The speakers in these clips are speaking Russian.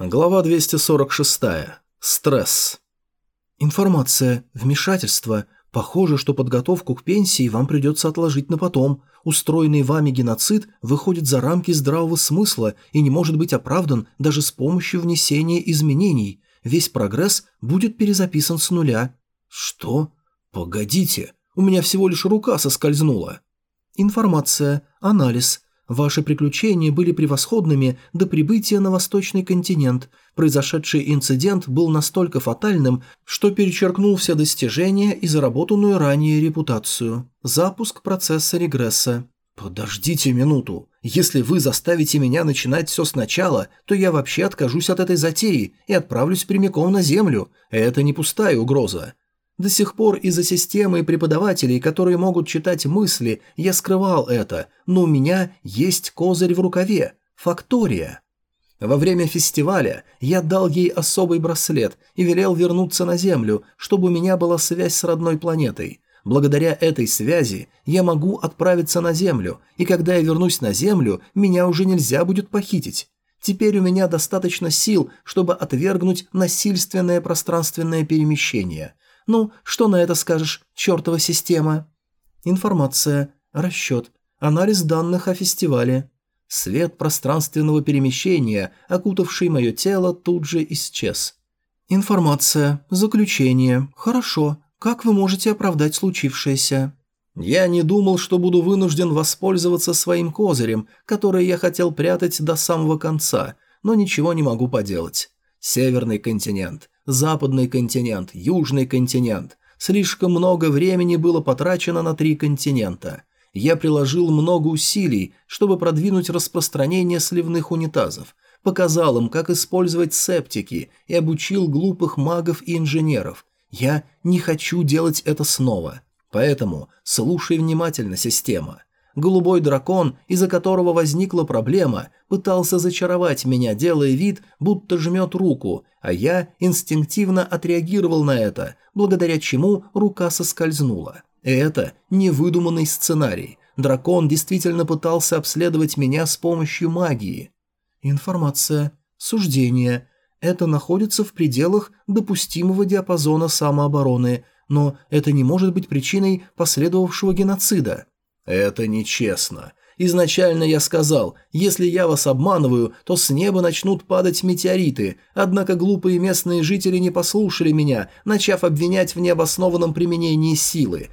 Глава 246. Стресс. Информация. Вмешательство. Похоже, что подготовку к пенсии вам придется отложить на потом. Устроенный вами геноцид выходит за рамки здравого смысла и не может быть оправдан даже с помощью внесения изменений. Весь прогресс будет перезаписан с нуля. Что? Погодите, у меня всего лишь рука соскользнула. Информация. Анализ. Ваши приключения были превосходными до прибытия на восточный континент. Произошедший инцидент был настолько фатальным, что перечеркнул все достижения и заработанную ранее репутацию. Запуск процесса регресса. «Подождите минуту. Если вы заставите меня начинать все сначала, то я вообще откажусь от этой затеи и отправлюсь прямиком на Землю. Это не пустая угроза. До сих пор из-за системы и преподавателей, которые могут читать мысли, я скрывал это, но у меня есть козырь в рукаве – фактория. Во время фестиваля я дал ей особый браслет и велел вернуться на Землю, чтобы у меня была связь с родной планетой. Благодаря этой связи я могу отправиться на Землю, и когда я вернусь на Землю, меня уже нельзя будет похитить. Теперь у меня достаточно сил, чтобы отвергнуть насильственное пространственное перемещение. Ну, что на это скажешь, чертова система? Информация, расчет, анализ данных о фестивале. Свет пространственного перемещения, окутавший мое тело, тут же исчез. Информация, заключение. Хорошо. Как вы можете оправдать случившееся? Я не думал, что буду вынужден воспользоваться своим козырем, который я хотел прятать до самого конца, но ничего не могу поделать. Северный континент. Западный континент, Южный континент. Слишком много времени было потрачено на три континента. Я приложил много усилий, чтобы продвинуть распространение сливных унитазов, показал им, как использовать септики и обучил глупых магов и инженеров. Я не хочу делать это снова. Поэтому слушай внимательно, система. Голубой дракон, из-за которого возникла проблема, пытался зачаровать меня, делая вид, будто жмет руку, а я инстинктивно отреагировал на это, благодаря чему рука соскользнула. Это невыдуманный сценарий. Дракон действительно пытался обследовать меня с помощью магии. Информация. Суждение. Это находится в пределах допустимого диапазона самообороны, но это не может быть причиной последовавшего геноцида. «Это нечестно. Изначально я сказал, если я вас обманываю, то с неба начнут падать метеориты, однако глупые местные жители не послушали меня, начав обвинять в необоснованном применении силы.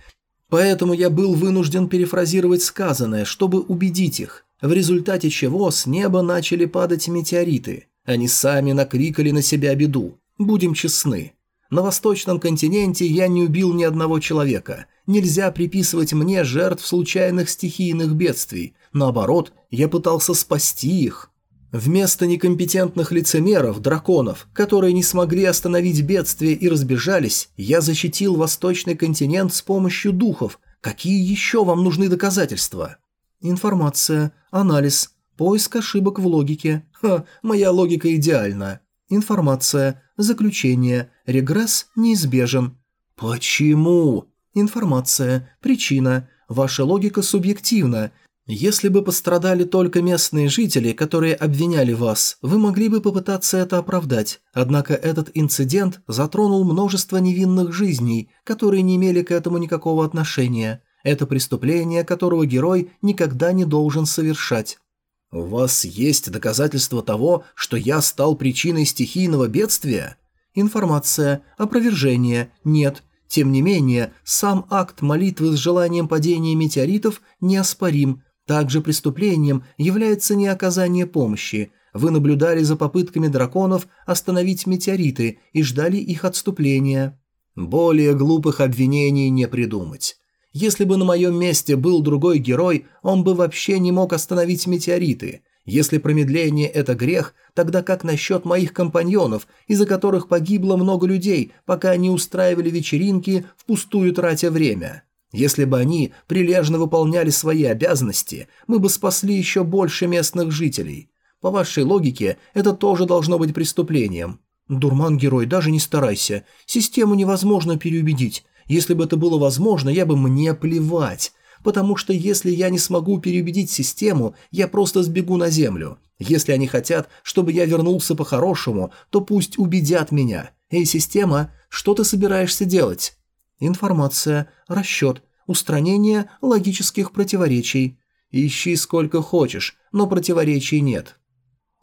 Поэтому я был вынужден перефразировать сказанное, чтобы убедить их, в результате чего с неба начали падать метеориты. Они сами накрикали на себя беду. Будем честны. На восточном континенте я не убил ни одного человека. Нельзя приписывать мне жертв случайных стихийных бедствий. Наоборот, я пытался спасти их. Вместо некомпетентных лицемеров, драконов, которые не смогли остановить бедствие и разбежались, я защитил восточный континент с помощью духов. Какие еще вам нужны доказательства? Информация, анализ, поиск ошибок в логике. Ха, моя логика идеальна. Информация, заключение, регресс неизбежен. Почему? Информация, причина, ваша логика субъективна. Если бы пострадали только местные жители, которые обвиняли вас, вы могли бы попытаться это оправдать. Однако этот инцидент затронул множество невинных жизней, которые не имели к этому никакого отношения. Это преступление, которого герой никогда не должен совершать. «У вас есть доказательства того, что я стал причиной стихийного бедствия?» Информация, опровержение, нет. Тем не менее, сам акт молитвы с желанием падения метеоритов неоспорим. Также преступлением является неоказание помощи. Вы наблюдали за попытками драконов остановить метеориты и ждали их отступления. Более глупых обвинений не придумать. Если бы на моем месте был другой герой, он бы вообще не мог остановить метеориты. Если промедление – это грех, тогда как насчет моих компаньонов, из-за которых погибло много людей, пока они устраивали вечеринки, впустую тратя время? Если бы они прилежно выполняли свои обязанности, мы бы спасли еще больше местных жителей. По вашей логике, это тоже должно быть преступлением. Дурман-герой, даже не старайся. Систему невозможно переубедить. Если бы это было возможно, я бы мне плевать. Потому что если я не смогу переубедить систему, я просто сбегу на землю. Если они хотят, чтобы я вернулся по-хорошему, то пусть убедят меня. Эй, система, что ты собираешься делать? Информация, расчет, устранение логических противоречий. Ищи сколько хочешь, но противоречий нет.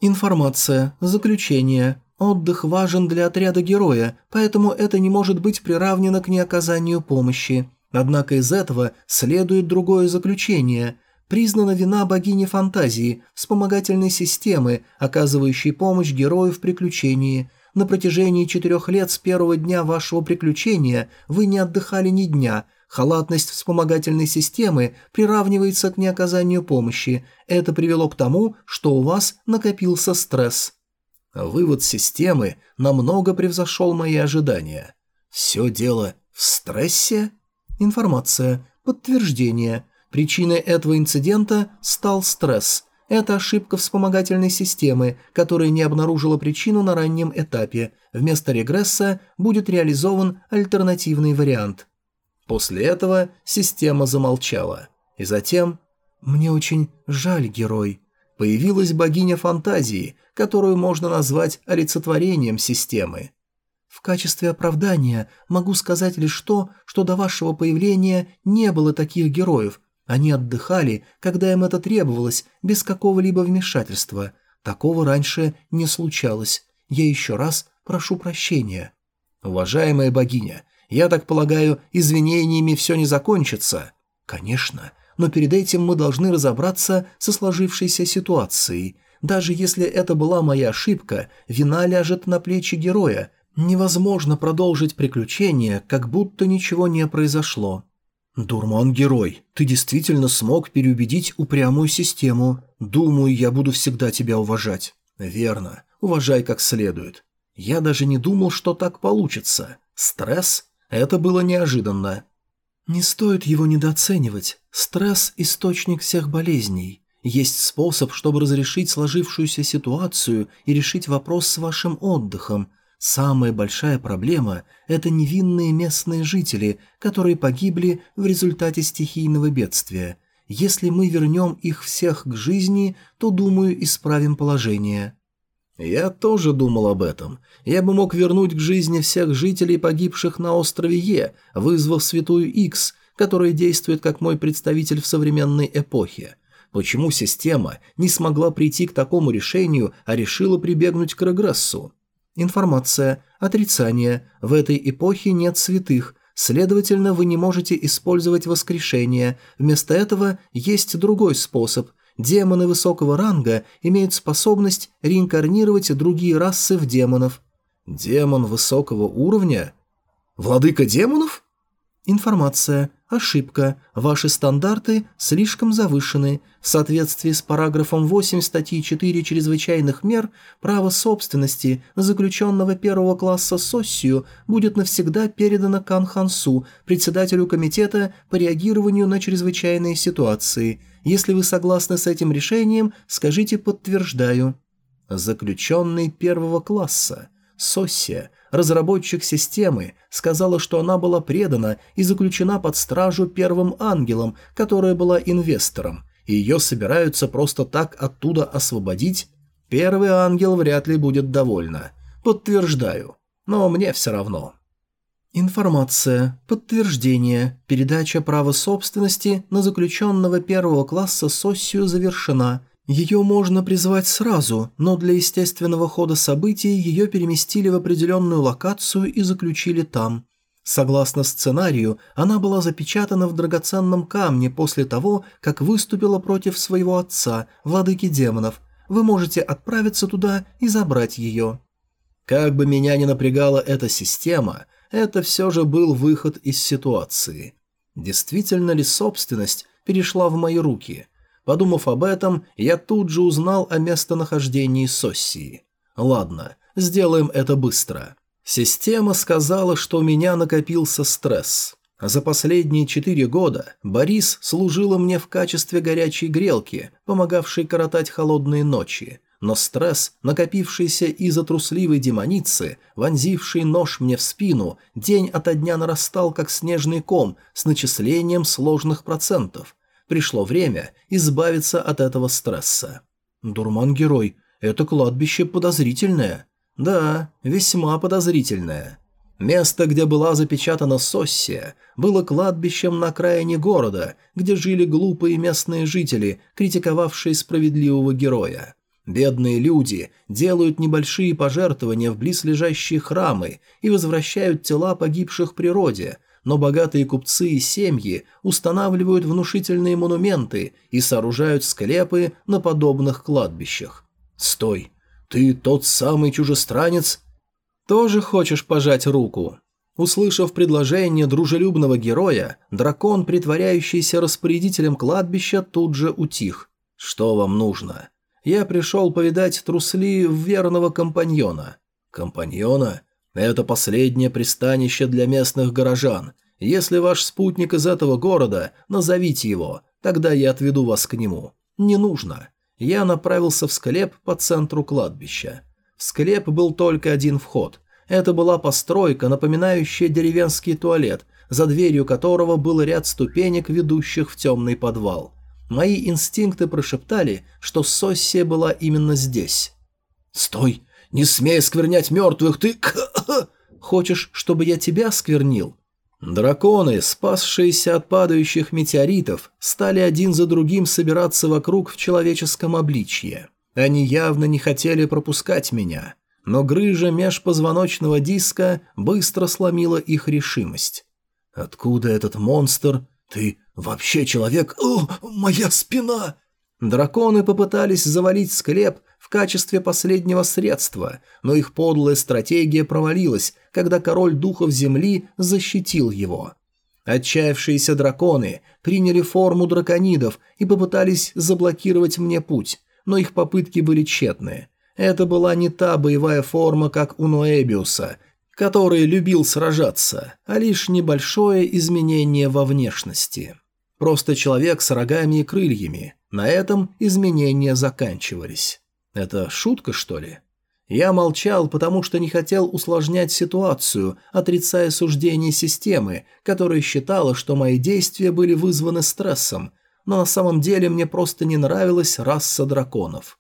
Информация, заключение. Отдых важен для отряда героя, поэтому это не может быть приравнено к неоказанию помощи. Однако из этого следует другое заключение. Признана вина богини фантазии, вспомогательной системы, оказывающей помощь герою в приключении. На протяжении четырех лет с первого дня вашего приключения вы не отдыхали ни дня. Халатность вспомогательной системы приравнивается к неоказанию помощи. Это привело к тому, что у вас накопился стресс. Вывод системы намного превзошел мои ожидания. Все дело в стрессе? Информация. Подтверждение. Причиной этого инцидента стал стресс. Это ошибка вспомогательной системы, которая не обнаружила причину на раннем этапе. Вместо регресса будет реализован альтернативный вариант. После этого система замолчала. И затем... «Мне очень жаль, герой». Появилась богиня фантазии, которую можно назвать олицетворением системы. В качестве оправдания могу сказать лишь то, что до вашего появления не было таких героев. Они отдыхали, когда им это требовалось, без какого-либо вмешательства. Такого раньше не случалось. Я еще раз прошу прощения. Уважаемая богиня, я так полагаю, извинениями все не закончится? Конечно, но перед этим мы должны разобраться со сложившейся ситуацией. Даже если это была моя ошибка, вина ляжет на плечи героя – Невозможно продолжить приключение, как будто ничего не произошло. «Дурман-герой, ты действительно смог переубедить упрямую систему. Думаю, я буду всегда тебя уважать». «Верно. Уважай как следует. Я даже не думал, что так получится. Стресс? Это было неожиданно». «Не стоит его недооценивать. Стресс – источник всех болезней. Есть способ, чтобы разрешить сложившуюся ситуацию и решить вопрос с вашим отдыхом – Самая большая проблема – это невинные местные жители, которые погибли в результате стихийного бедствия. Если мы вернем их всех к жизни, то, думаю, исправим положение». «Я тоже думал об этом. Я бы мог вернуть к жизни всех жителей, погибших на острове Е, вызвав Святую Икс, которая действует как мой представитель в современной эпохе. Почему система не смогла прийти к такому решению, а решила прибегнуть к регрессу?» Информация. Отрицание. В этой эпохе нет святых. Следовательно, вы не можете использовать воскрешение. Вместо этого есть другой способ. Демоны высокого ранга имеют способность реинкарнировать другие расы в демонов. Демон высокого уровня? Владыка демонов? Информация. Ошибка. Ваши стандарты слишком завышены. В соответствии с параграфом 8 статьи 4 чрезвычайных мер, право собственности заключенного первого класса Соссию будет навсегда передано Кан Хансу, председателю комитета по реагированию на чрезвычайные ситуации. Если вы согласны с этим решением, скажите «подтверждаю». Заключенный первого класса. Соссия – разработчик системы, сказала, что она была предана и заключена под стражу первым ангелом, которая была инвестором, и ее собираются просто так оттуда освободить, первый ангел вряд ли будет довольна. Подтверждаю. Но мне все равно. Информация, подтверждение, передача права собственности на заключенного первого класса Соссию завершена – ее можно призвать сразу, но для естественного хода событий ее переместили в определенную локацию и заключили там. Согласно сценарию, она была запечатана в драгоценном камне после того, как выступила против своего отца, владыки демонов. Вы можете отправиться туда и забрать ее. Как бы меня ни напрягала эта система, это все же был выход из ситуации. Действительно ли собственность перешла в мои руки – Подумав об этом, я тут же узнал о местонахождении Соссии. Ладно, сделаем это быстро. Система сказала, что у меня накопился стресс. За последние четыре года Борис служила мне в качестве горячей грелки, помогавшей коротать холодные ночи. но стресс, накопившийся из-за трусливой демоницы, вонзивший нож мне в спину, день ото дня нарастал, как снежный ком, с начислением сложных процентов. Пришло время избавиться от этого стресса. «Дурман-герой, это кладбище подозрительное». «Да, весьма подозрительное». Место, где была запечатана Соссия, было кладбищем на окраине города, где жили глупые местные жители, критиковавшие справедливого героя. Бедные люди делают небольшие пожертвования в близлежащие храмы и возвращают тела погибших природе, но богатые купцы и семьи устанавливают внушительные монументы и сооружают склепы на подобных кладбищах. «Стой! Ты тот самый чужестранец?» «Тоже хочешь пожать руку?» Услышав предложение дружелюбного героя, дракон, притворяющийся распорядителем кладбища, тут же утих. «Что вам нужно?» Я пришел повидать трусли верного компаньона. Компаньона? Это последнее пристанище для местных горожан. Если ваш спутник из этого города, назовите его, тогда я отведу вас к нему. Не нужно. Я направился в склеп по центру кладбища. В склеп был только один вход. Это была постройка, напоминающая деревенский туалет, за дверью которого был ряд ступенек, ведущих в темный подвал. Мои инстинкты прошептали, что Соссия была именно здесь. «Стой! Не смей сквернять мертвых, ты...» «Хочешь, чтобы я тебя сквернил?» Драконы, спасшиеся от падающих метеоритов, стали один за другим собираться вокруг в человеческом обличье. Они явно не хотели пропускать меня, но грыжа межпозвоночного диска быстро сломила их решимость. «Откуда этот монстр? Ты «Вообще человек... О, моя спина!» Драконы попытались завалить склеп качестве последнего средства, но их подлая стратегия провалилась, когда король духов земли защитил его. Отчаявшиеся драконы приняли форму драконидов и попытались заблокировать мне путь, но их попытки были тщетны. Это была не та боевая форма, как у Ноэбиуса, который любил сражаться, а лишь небольшое изменение во внешности. Просто человек с рогами и крыльями. На этом изменения заканчивались. Это шутка, что ли? Я молчал, потому что не хотел усложнять ситуацию, отрицая суждение системы, которая считала, что мои действия были вызваны стрессом, но на самом деле мне просто не нравилась раса драконов.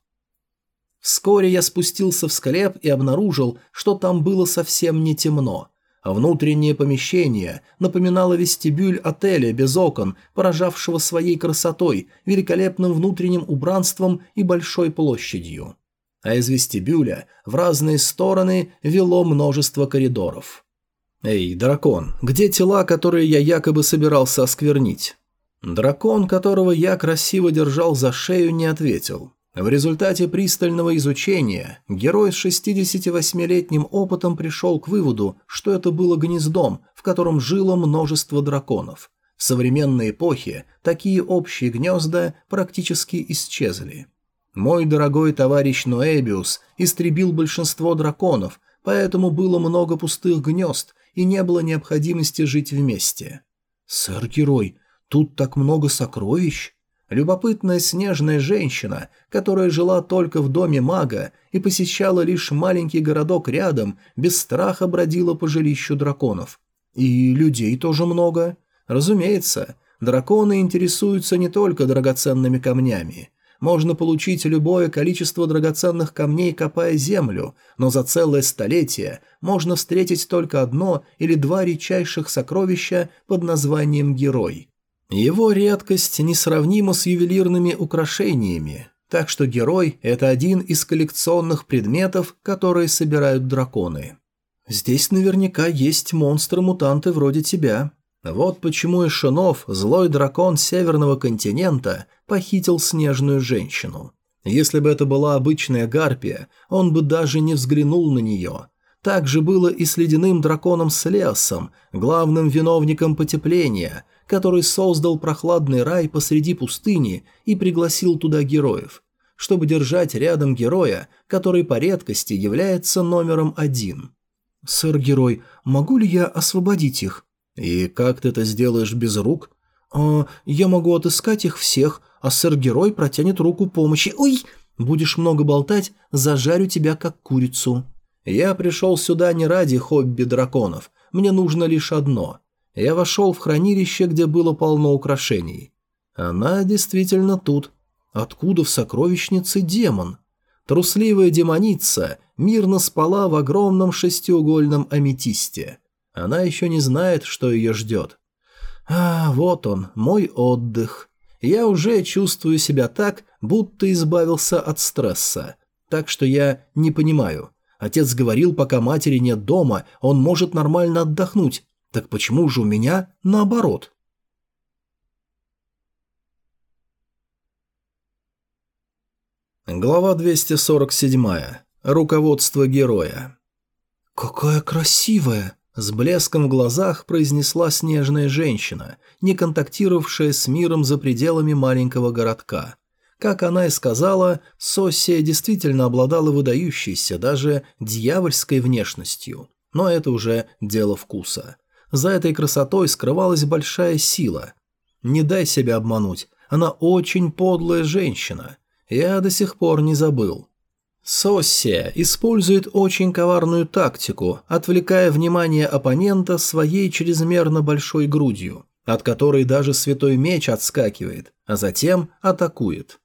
Вскоре я спустился в склеп и обнаружил, что там было совсем не темно. А внутреннее помещение напоминало вестибюль отеля без окон, поражавшего своей красотой, великолепным внутренним убранством и большой площадью. А из вестибюля в разные стороны вело множество коридоров. «Эй, дракон, где тела, которые я якобы собирался осквернить?» Дракон, которого я красиво держал за шею, не ответил. В результате пристального изучения герой с 68-летним опытом пришел к выводу, что это было гнездом, в котором жило множество драконов. В современной эпохе такие общие гнезда практически исчезли. Мой дорогой товарищ Ноэбиус истребил большинство драконов, поэтому было много пустых гнезд и не было необходимости жить вместе. «Сэр-герой, тут так много сокровищ!» Любопытная снежная женщина, которая жила только в доме мага и посещала лишь маленький городок рядом, без страха бродила по жилищу драконов. И людей тоже много. Разумеется, драконы интересуются не только драгоценными камнями. Можно получить любое количество драгоценных камней, копая землю, но за целое столетие можно встретить только одно или два редчайших сокровища под названием «Герой». Его редкость несравнима с ювелирными украшениями, так что герой – это один из коллекционных предметов, которые собирают драконы. Здесь наверняка есть монстры-мутанты вроде тебя. Вот почему Эшенов, злой дракон северного континента, похитил снежную женщину. Если бы это была обычная гарпия, он бы даже не взглянул на нее. Так же было и с ледяным драконом Слеосом, главным виновником потепления, который создал прохладный рай посреди пустыни и пригласил туда героев, чтобы держать рядом героя, который по редкости является номером один. «Сэр-герой, могу ли я освободить их?» «И как ты это сделаешь без рук?» «А, я могу отыскать их всех, а сэр-герой протянет руку помощи. Ой!» Будешь много болтать, зажарю тебя как курицу». Я пришел сюда не ради хобби драконов. Мне нужно лишь одно. Я вошел в хранилище, где было полно украшений. Она действительно тут. Откуда в сокровищнице демон? Трусливая демоница мирно спала в огромном шестиугольном аметисте. Она еще не знает, что ее ждет. А, вот он, мой отдых. Я уже чувствую себя так, будто избавился от стресса. Так что я не понимаю. Отец говорил, пока матери нет дома, он может нормально отдохнуть. Так почему же у меня наоборот? Глава 247. Руководство героя. «Какая красивая!» С блеском в глазах произнесла снежная женщина, не контактировавшая с миром за пределами маленького городка. Как она и сказала, Соссия действительно обладала выдающейся, даже дьявольской внешностью. Но это уже дело вкуса. За этой красотой скрывалась большая сила. Не дай себя обмануть, она очень подлая женщина. Я до сих пор не забыл. Соссия использует очень коварную тактику, отвлекая внимание оппонента своей чрезмерно большой грудью, от которой даже святой меч отскакивает, а затем атакует.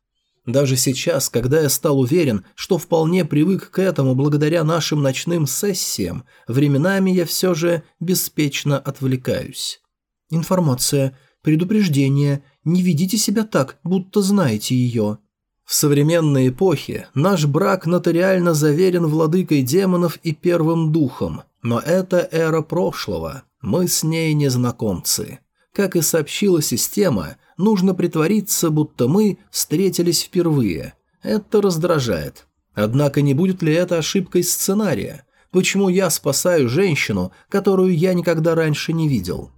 Даже сейчас, когда я стал уверен, что вполне привык к этому благодаря нашим ночным сессиям, временами я все же беспечно отвлекаюсь. Информация, предупреждение, не ведите себя так, будто знаете ее. В современной эпохе наш брак нотариально заверен владыкой демонов и первым духом, но это эра прошлого, мы с ней незнакомцы. Как и сообщила система, нужно притвориться, будто мы встретились впервые. Это раздражает. Однако не будет ли это ошибкой сценария? Почему я спасаю женщину, которую я никогда раньше не видел?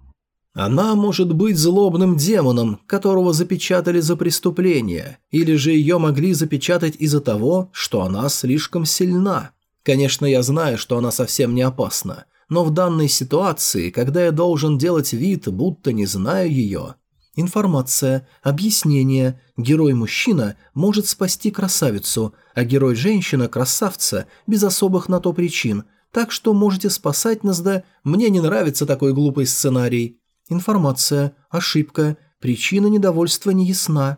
Она может быть злобным демоном, которого запечатали за преступление, или же ее могли запечатать из-за того, что она слишком сильна. Конечно, я знаю, что она совсем не опасна, но в данной ситуации, когда я должен делать вид, будто не знаю ее... Информация, объяснение. Герой-мужчина может спасти красавицу, а герой-женщина – красавца, без особых на то причин. Так что можете спасать нас, да... Мне не нравится такой глупый сценарий. Информация, ошибка, причина недовольства не ясна.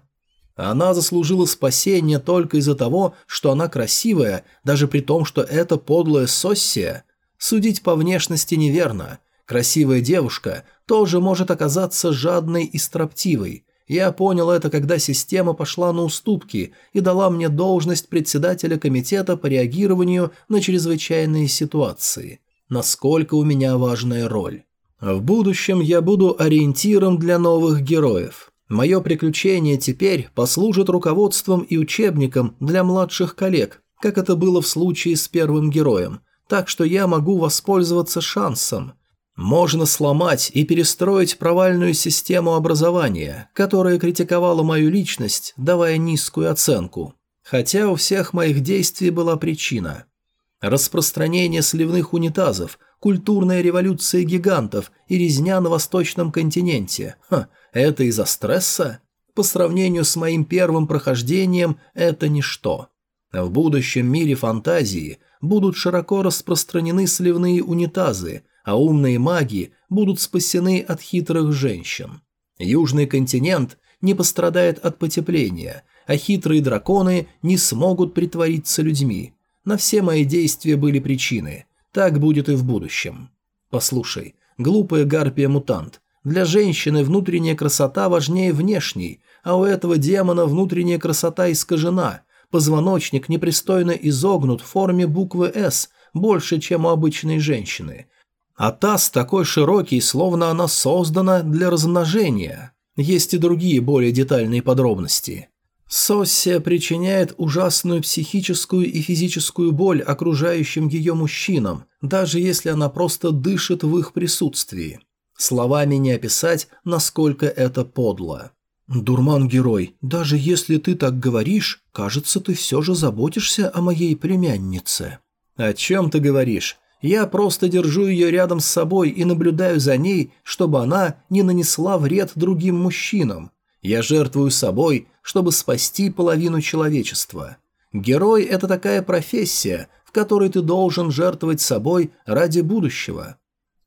Она заслужила спасение только из-за того, что она красивая, даже при том, что это подлая Соссия. Судить по внешности неверно. Красивая девушка тоже может оказаться жадной и строптивой. Я понял это, когда система пошла на уступки и дала мне должность председателя комитета по реагированию на чрезвычайные ситуации. Насколько у меня важная роль. В будущем я буду ориентиром для новых героев. Мое приключение теперь послужит руководством и учебником для младших коллег, как это было в случае с первым героем, так что я могу воспользоваться шансом. Можно сломать и перестроить провальную систему образования, которая критиковала мою личность, давая низкую оценку. Хотя у всех моих действий была причина. Распространение сливных унитазов – культурная революция гигантов и резня на восточном континенте. Ха, это из-за стресса? По сравнению с моим первым прохождением это ничто. В будущем мире фантазии будут широко распространены сливные унитазы, а умные маги будут спасены от хитрых женщин. Южный континент не пострадает от потепления, а хитрые драконы не смогут притвориться людьми. На все мои действия были причины – так будет и в будущем. Послушай, глупая гарпия-мутант, для женщины внутренняя красота важнее внешней, а у этого демона внутренняя красота искажена, позвоночник непристойно изогнут в форме буквы «С», больше, чем у обычной женщины. А таз такой широкий, словно она создана для размножения. Есть и другие более детальные подробности. Соссия причиняет ужасную психическую и физическую боль окружающим ее мужчинам, даже если она просто дышит в их присутствии. Словами не описать, насколько это подло. «Дурман-герой, даже если ты так говоришь, кажется, ты все же заботишься о моей племяннице». «О чем ты говоришь? Я просто держу ее рядом с собой и наблюдаю за ней, чтобы она не нанесла вред другим мужчинам. Я жертвую собой, чтобы спасти половину человечества. Герой – это такая профессия, в которой ты должен жертвовать собой ради будущего.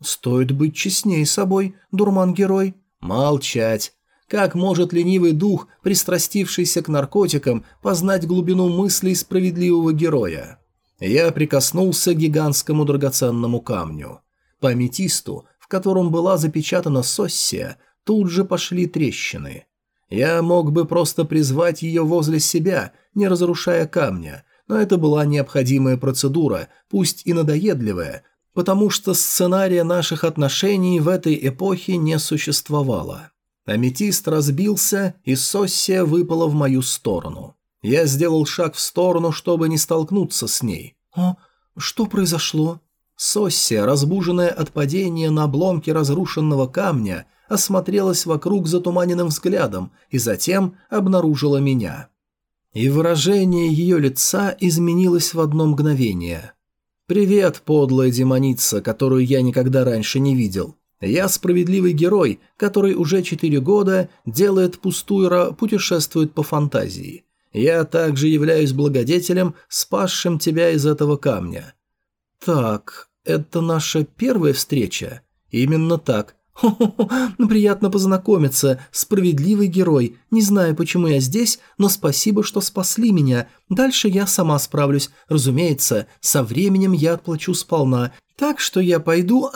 Стоит быть честнее собой, дурман-герой. Молчать. Как может ленивый дух, пристрастившийся к наркотикам, познать глубину мыслей справедливого героя? Я прикоснулся к гигантскому драгоценному камню. По аметисту, в котором была запечатана соссия, тут же пошли трещины. Я мог бы просто призвать ее возле себя, не разрушая камня, но это была необходимая процедура, пусть и надоедливая, потому что сценария наших отношений в этой эпохе не существовало. Аметист разбился, и Соссия выпала в мою сторону. Я сделал шаг в сторону, чтобы не столкнуться с ней. «О, что произошло?» Соссия, разбуженная от падения на обломке разрушенного камня, осмотрелась вокруг затуманенным взглядом и затем обнаружила меня. И выражение ее лица изменилось в одно мгновение. «Привет, подлая демоница, которую я никогда раньше не видел. Я справедливый герой, который уже четыре года делает пустуера, путешествует по фантазии. Я также являюсь благодетелем, спасшим тебя из этого камня». «Так, это наша первая встреча?» «Именно так. Хо-хо-хо, приятно познакомиться, справедливый герой. Не знаю, почему я здесь, но спасибо, что спасли меня. Дальше я сама справлюсь. Разумеется, со временем я отплачу сполна. Так что я пойду...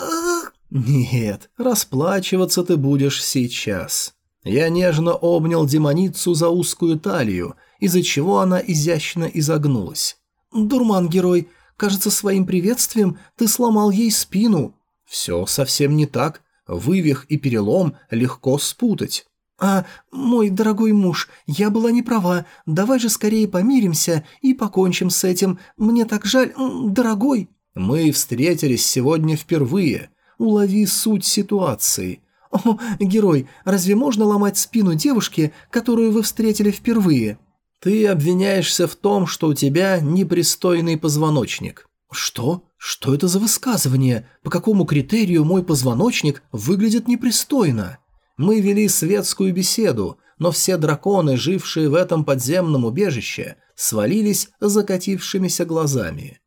Нет, расплачиваться ты будешь сейчас. Я нежно обнял демоницу за узкую талию, из-за чего она изящно изогнулась. «Дурман-герой, кажется, своим приветствием ты сломал ей спину». «Все совсем не так. Вывих и перелом легко спутать. «А, мой дорогой муж, я была не права. Давай же скорее помиримся и покончим с этим. Мне так жаль, дорогой». «Мы встретились сегодня впервые. Улови суть ситуации». «О, герой, разве можно ломать спину девушке, которую вы встретили впервые?» «Ты обвиняешься в том, что у тебя непристойный позвоночник». «Что? Что это за высказывание? По какому критерию мой позвоночник выглядит непристойно?» Мы вели светскую беседу, но все драконы, жившие в этом подземном убежище, свалились закатившимися глазами.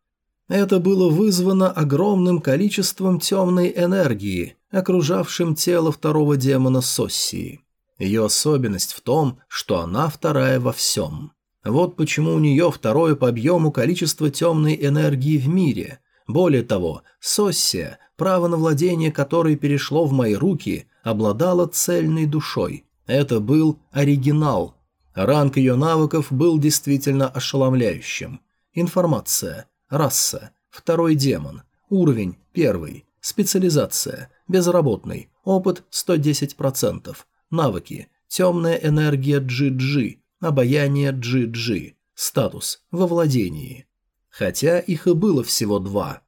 Это было вызвано огромным количеством темной энергии, окружавшим тело второго демона Соссии. Ее особенность в том, что она вторая во всем. Вот почему у нее второе по объему количество темной энергии в мире. Более того, Соссия, право на владение которой перешло в мои руки, обладала цельной душой. Это был оригинал. Ранг ее навыков был действительно ошеломляющим. Информация. Раса. Второй демон. Уровень. Первый. Специализация. Безработный. Опыт 110%. Навыки. Темная энергия GG. Обаяние GG. Статус. Во владении. Хотя их и было всего два.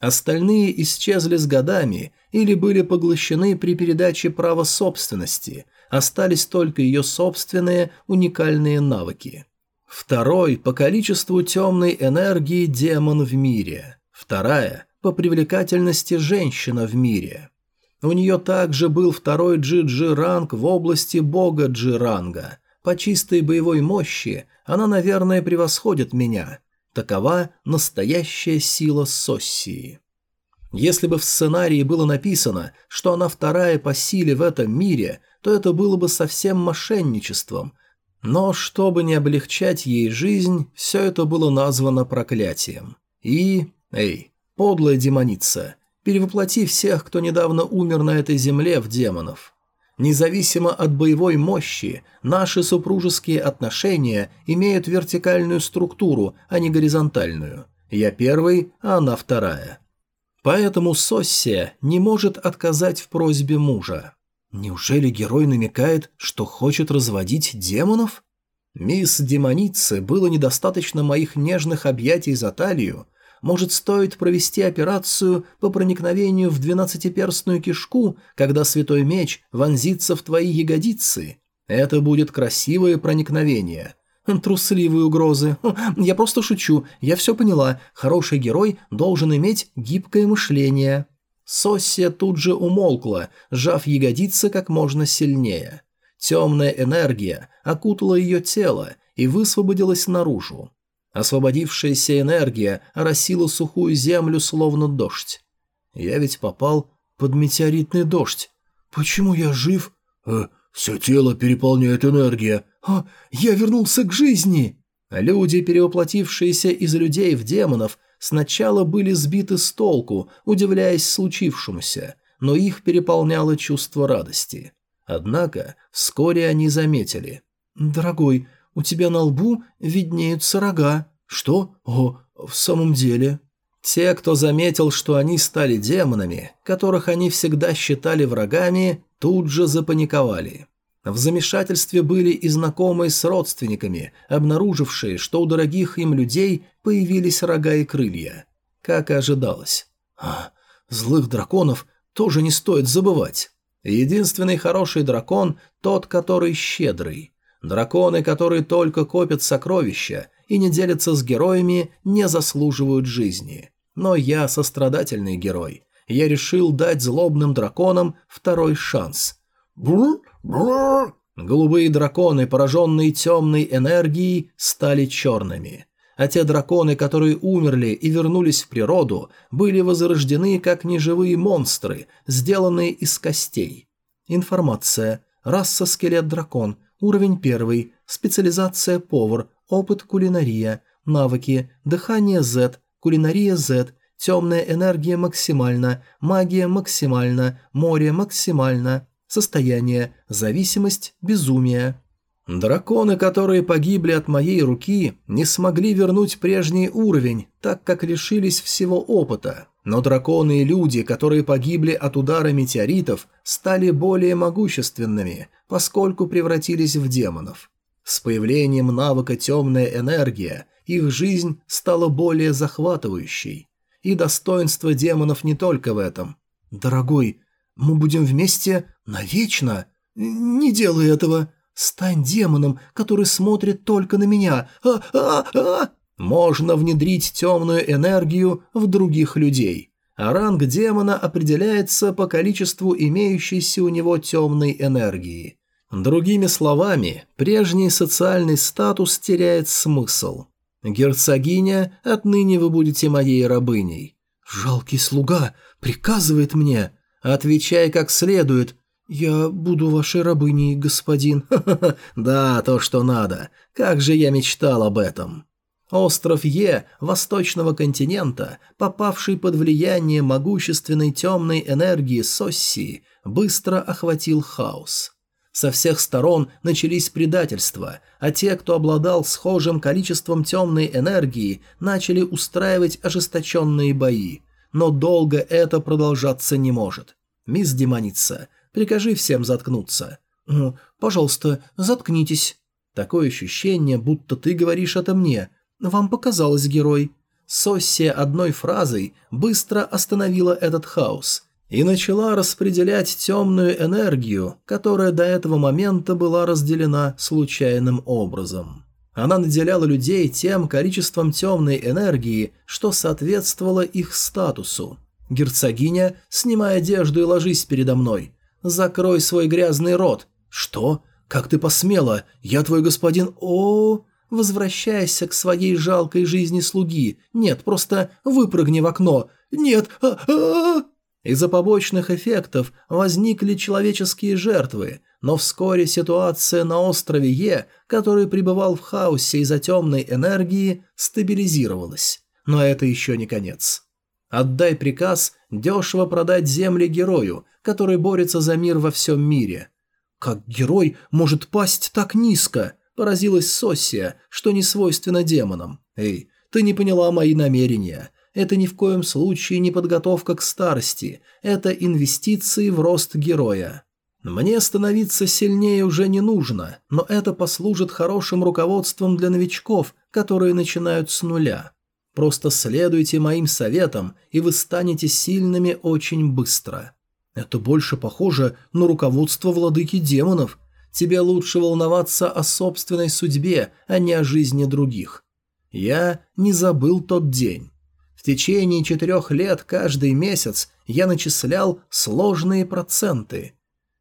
Остальные исчезли с годами или были поглощены при передаче права собственности, остались только ее собственные уникальные навыки. Второй по количеству темной энергии демон в мире. Вторая по привлекательности женщина в мире. У нее также был второй GG ранг в области бога G ранга, по чистой боевой мощи она, наверное, превосходит меня. Такова настоящая сила Соссии. Если бы в сценарии было написано, что она вторая по силе в этом мире, то это было бы совсем мошенничеством. Но чтобы не облегчать ей жизнь, все это было названо проклятием. И... Эй, подлая демоница, перевоплоти всех, кто недавно умер на этой земле, в демонов. Независимо от боевой мощи, наши супружеские отношения имеют вертикальную структуру, а не горизонтальную. Я первый, а она вторая. Поэтому Соссия не может отказать в просьбе мужа. Неужели герой намекает, что хочет разводить демонов? Мисс Демонице было недостаточно моих нежных объятий за талию, может, стоит провести операцию по проникновению в двенадцатиперстную кишку, когда святой меч вонзится в твои ягодицы? Это будет красивое проникновение. Трусливые угрозы. Я просто шучу. Я все поняла. Хороший герой должен иметь гибкое мышление. Соссия тут же умолкла, сжав ягодицы как можно сильнее. Темная энергия окутала ее тело и высвободилась наружу. Освободившаяся энергия оросила сухую землю, словно дождь. Я ведь попал под метеоритный дождь. Почему я жив? Э, все тело переполняет энергия. А, я вернулся к жизни. Люди, перевоплотившиеся из людей в демонов, сначала были сбиты с толку, удивляясь случившемуся, но их переполняло чувство радости. Однако вскоре они заметили. «Дорогой, у тебя на лбу виднеются рога». «Что? О, в самом деле?» Те, кто заметил, что они стали демонами, которых они всегда считали врагами, тут же запаниковали. В замешательстве были и знакомые с родственниками, обнаружившие, что у дорогих им людей появились рога и крылья. Как и ожидалось. А, злых драконов тоже не стоит забывать. Единственный хороший дракон – тот, который щедрый. Драконы, которые только копят сокровища и не делятся с героями, не заслуживают жизни. Но я сострадательный герой. Я решил дать злобным драконам второй шанс. Бррр, бррр. Голубые драконы, пораженные темной энергией, стали черными. А те драконы, которые умерли и вернулись в природу, были возрождены как неживые монстры, сделанные из костей. Информация. Раса скелет-дракон. Уровень первый. Специализация повар. Опыт кулинария. Навыки. Дыхание Z. Кулинария Z. Темная энергия максимально. Магия максимально. Море максимально. Состояние. Зависимость. Безумие. Драконы, которые погибли от моей руки, не смогли вернуть прежний уровень, так как лишились всего опыта. Но драконы и люди, которые погибли от удара метеоритов, стали более могущественными, поскольку превратились в демонов. С появлением навыка «Темная энергия» их жизнь стала более захватывающей. И достоинство демонов не только в этом. «Дорогой, мы будем вместе навечно. Не делай этого. Стань демоном, который смотрит только на меня. А-а-а!» Можно внедрить темную энергию в других людей. А ранг демона определяется по количеству имеющейся у него темной энергии. Другими словами, прежний социальный статус теряет смысл. «Герцогиня, отныне вы будете моей рабыней». «Жалкий слуга приказывает мне». «Отвечай как следует». «Я буду вашей рабыней, господин». да, то, что надо. Как же я мечтал об этом». Остров Е восточного континента, попавший под влияние могущественной темной энергии Соссии, быстро охватил хаос. Со всех сторон начались предательства, а те, кто обладал схожим количеством темной энергии, начали устраивать ожесточенные бои. Но долго это продолжаться не может. Мисс Демоница, прикажи всем заткнуться. «Ну, пожалуйста, заткнитесь». Такое ощущение, будто ты говоришь это мне. Вам показалось, герой. Соссия одной фразой быстро остановила этот хаос – и начала распределять темную энергию, которая до этого момента была разделена случайным образом. Она наделяла людей тем количеством темной энергии, что соответствовало их статусу. «Герцогиня, снимай одежду и ложись передо мной. Закрой свой грязный рот». «Что? Как ты посмела? Я твой господин... о Возвращайся к своей жалкой жизни слуги. Нет, просто выпрыгни в окно. Нет, а-а-а!» Из-за побочных эффектов возникли человеческие жертвы, но вскоре ситуация на острове Е, который пребывал в хаосе из-за темной энергии, стабилизировалась. Но это еще не конец. Отдай приказ дешево продать земли герою, который борется за мир во всем мире. Как герой может пасть так низко? Поразилась Соссия, что не свойственно демонам. Эй, ты не поняла мои намерения. Это ни в коем случае не подготовка к старости, это инвестиции в рост героя. Мне становиться сильнее уже не нужно, но это послужит хорошим руководством для новичков, которые начинают с нуля. Просто следуйте моим советам, и вы станете сильными очень быстро. Это больше похоже на руководство владыки демонов. Тебе лучше волноваться о собственной судьбе, а не о жизни других. Я не забыл тот день. В течение четырех лет каждый месяц я начислял сложные проценты.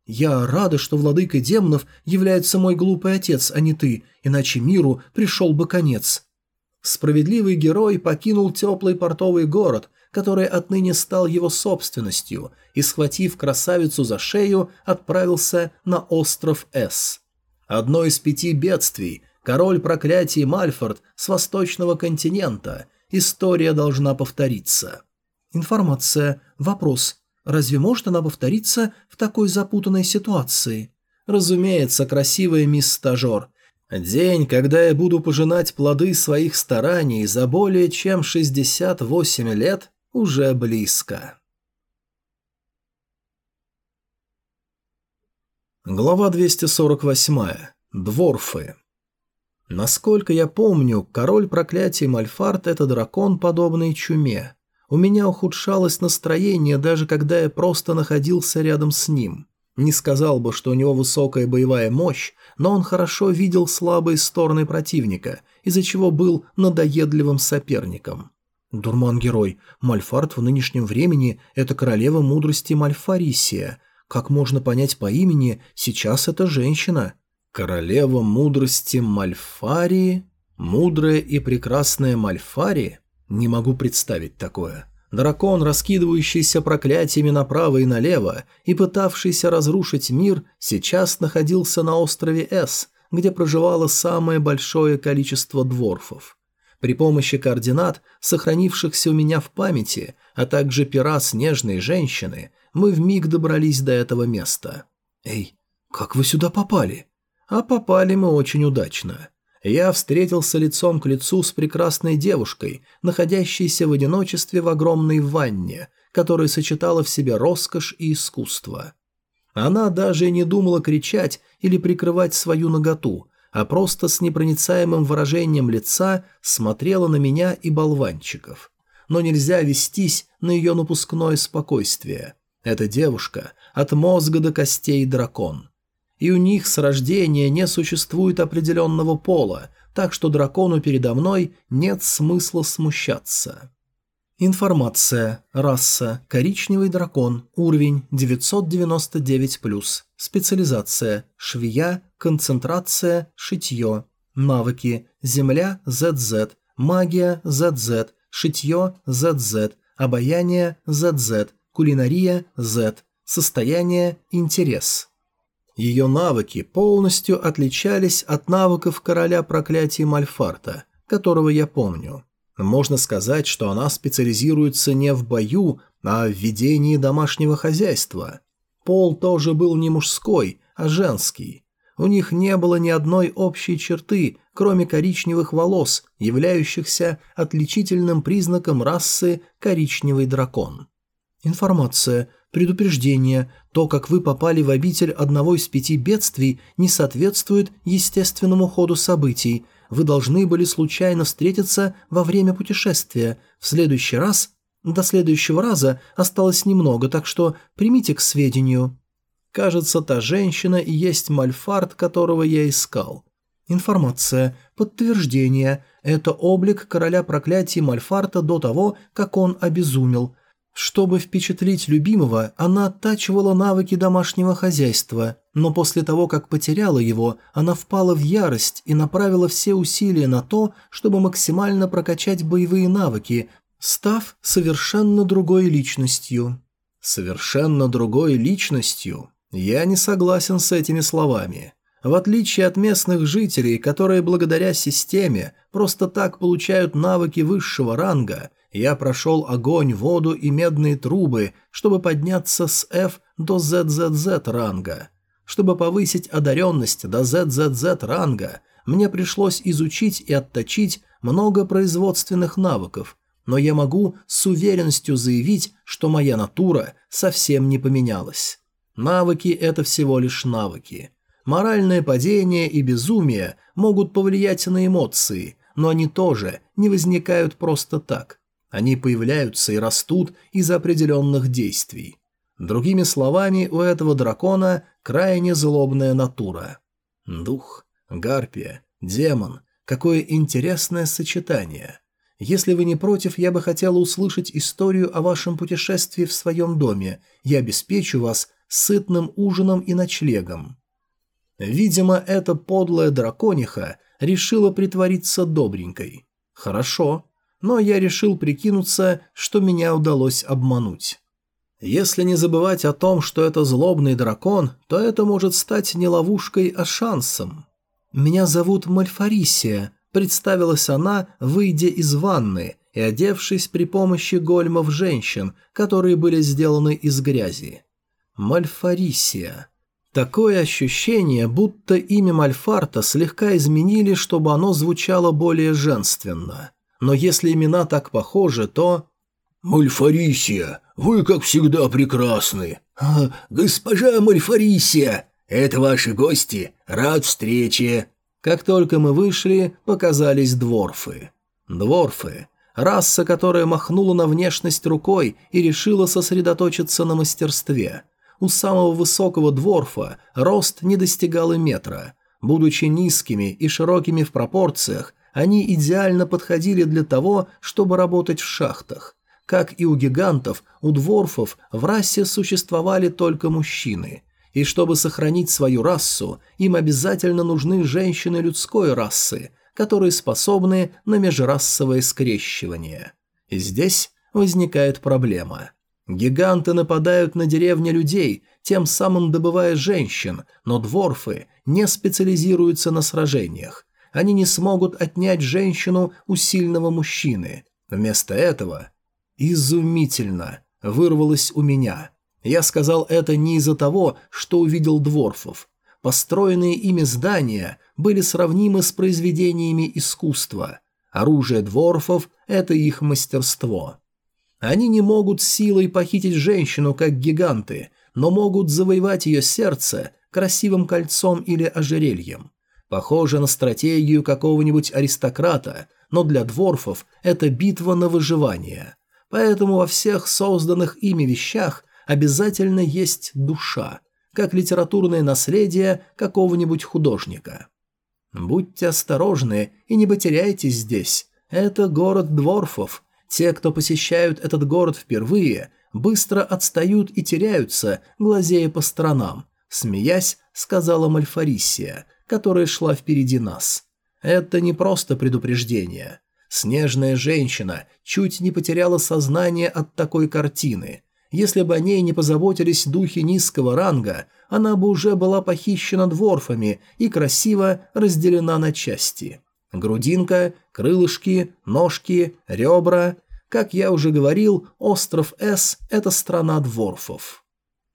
Я рада, что владыкой демонов является мой глупый отец, а не ты, иначе миру пришел бы конец. Справедливый герой покинул теплый портовый город, который отныне стал его собственностью, и, схватив красавицу за шею, отправился на остров С. Одно из пяти бедствий, король проклятий Мальфорд с восточного континента, история должна повториться. Информация. Вопрос. Разве может она повториться в такой запутанной ситуации? Разумеется, красивая мисс Стажер. День, когда я буду пожинать плоды своих стараний за более чем 68 лет, уже близко. Глава 248. Дворфы. Насколько я помню, король проклятий Мальфарт – это дракон, подобный чуме. У меня ухудшалось настроение, даже когда я просто находился рядом с ним. Не сказал бы, что у него высокая боевая мощь, но он хорошо видел слабые стороны противника, из-за чего был надоедливым соперником. Дурман-герой, Мальфарт в нынешнем времени – это королева мудрости Мальфарисия. Как можно понять по имени, сейчас это женщина. Королева мудрости Мальфарии? Мудрая и прекрасная Мальфари? Не могу представить такое. Дракон, раскидывающийся проклятиями направо и налево и пытавшийся разрушить мир, сейчас находился на острове С, где проживало самое большое количество дворфов. При помощи координат, сохранившихся у меня в памяти, а также пера снежной женщины, мы вмиг добрались до этого места. «Эй, как вы сюда попали?» «А попали мы очень удачно я встретился лицом к лицу с прекрасной девушкой, находящейся в одиночестве в огромной ванне, которая сочетала в себе роскошь и искусство. Она даже не думала кричать или прикрывать свою наготу, а просто с непроницаемым выражением лица смотрела на меня и болванчиков. Но нельзя вестись на ее напускное спокойствие. Эта девушка от мозга до костей дракон и у них с рождения не существует определенного пола, так что дракону передо мной нет смысла смущаться. Информация. Раса. Коричневый дракон. Уровень 999+. Специализация. Швея. Концентрация. Шитье. Навыки. Земля. ZZ. Магия. ZZ. Шитье. ZZ. Обаяние. ZZ. Кулинария. Z. Состояние. Интерес. Ее навыки полностью отличались от навыков короля проклятий Мальфарта, которого я помню. Можно сказать, что она специализируется не в бою, а в ведении домашнего хозяйства. Пол тоже был не мужской, а женский. У них не было ни одной общей черты, кроме коричневых волос, являющихся отличительным признаком расы коричневый дракон. Информация. Предупреждение. То, как вы попали в обитель одного из пяти бедствий, не соответствует естественному ходу событий. Вы должны были случайно встретиться во время путешествия. В следующий раз... До следующего раза осталось немного, так что примите к сведению. Кажется, та женщина и есть Мальфард, которого я искал. Информация. Подтверждение. Это облик короля проклятий Мальфарта до того, как он обезумел. Чтобы впечатлить любимого, она оттачивала навыки домашнего хозяйства, но после того, как потеряла его, она впала в ярость и направила все усилия на то, чтобы максимально прокачать боевые навыки, став совершенно другой личностью. Совершенно другой личностью? Я не согласен с этими словами. В отличие от местных жителей, которые благодаря системе просто так получают навыки высшего ранга, я прошел огонь, воду и медные трубы, чтобы подняться с F до ZZZ ранга. Чтобы повысить одаренность до ZZZ ранга, мне пришлось изучить и отточить много производственных навыков, но я могу с уверенностью заявить, что моя натура совсем не поменялась. Навыки – это всего лишь навыки. Моральное падение и безумие могут повлиять на эмоции, но они тоже не возникают просто так. Они появляются и растут из определенных действий. Другими словами, у этого дракона крайне злобная натура. Дух, гарпия, демон. Какое интересное сочетание. Если вы не против, я бы хотела услышать историю о вашем путешествии в своем доме. Я обеспечу вас сытным ужином и ночлегом. Видимо, эта подлая дракониха решила притвориться добренькой. Хорошо. Но я решил прикинуться, что меня удалось обмануть. Если не забывать о том, что это злобный дракон, то это может стать не ловушкой, а шансом. «Меня зовут Мальфарисия», — представилась она, выйдя из ванны и одевшись при помощи гольмов женщин, которые были сделаны из грязи. Мальфарисия. Такое ощущение, будто имя Мальфарта слегка изменили, чтобы оно звучало более женственно. Но если имена так похожи, то... «Мальфарисия, вы, как всегда, прекрасны!» а, «Госпожа Мальфарисия, это ваши гости, рад встрече!» Как только мы вышли, показались дворфы. Дворфы – раса, которая махнула на внешность рукой и решила сосредоточиться на мастерстве. У самого высокого дворфа рост не достигал и метра. Будучи низкими и широкими в пропорциях, они идеально подходили для того, чтобы работать в шахтах. Как и у гигантов, у дворфов в расе существовали только мужчины. И чтобы сохранить свою расу, им обязательно нужны женщины людской расы, которые способны на межрасовое скрещивание. И здесь возникает проблема. Гиганты нападают на деревни людей, тем самым добывая женщин, но дворфы не специализируются на сражениях. Они не смогут отнять женщину у сильного мужчины. Вместо этого «Изумительно!» – вырвалось у меня. Я сказал это не из-за того, что увидел дворфов. Построенные ими здания были сравнимы с произведениями искусства. Оружие дворфов – это их мастерство. Они не могут силой похитить женщину, как гиганты, но могут завоевать ее сердце красивым кольцом или ожерельем. Похоже на стратегию какого-нибудь аристократа, но для дворфов это битва на выживание. Поэтому во всех созданных ими вещах обязательно есть душа, как литературное наследие какого-нибудь художника. Будьте осторожны и не потеряйтесь здесь. Это город дворфов. Те, кто посещают этот город впервые, быстро отстают и теряются, глазея по сторонам. Смеясь, сказала Мальфарисия, которая шла впереди нас. Это не просто предупреждение. Снежная женщина чуть не потеряла сознание от такой картины. Если бы о ней не позаботились духи низкого ранга, она бы уже была похищена дворфами и красиво разделена на части. Грудинка, крылышки, ножки, ребра. Как я уже говорил, остров С – это страна дворфов.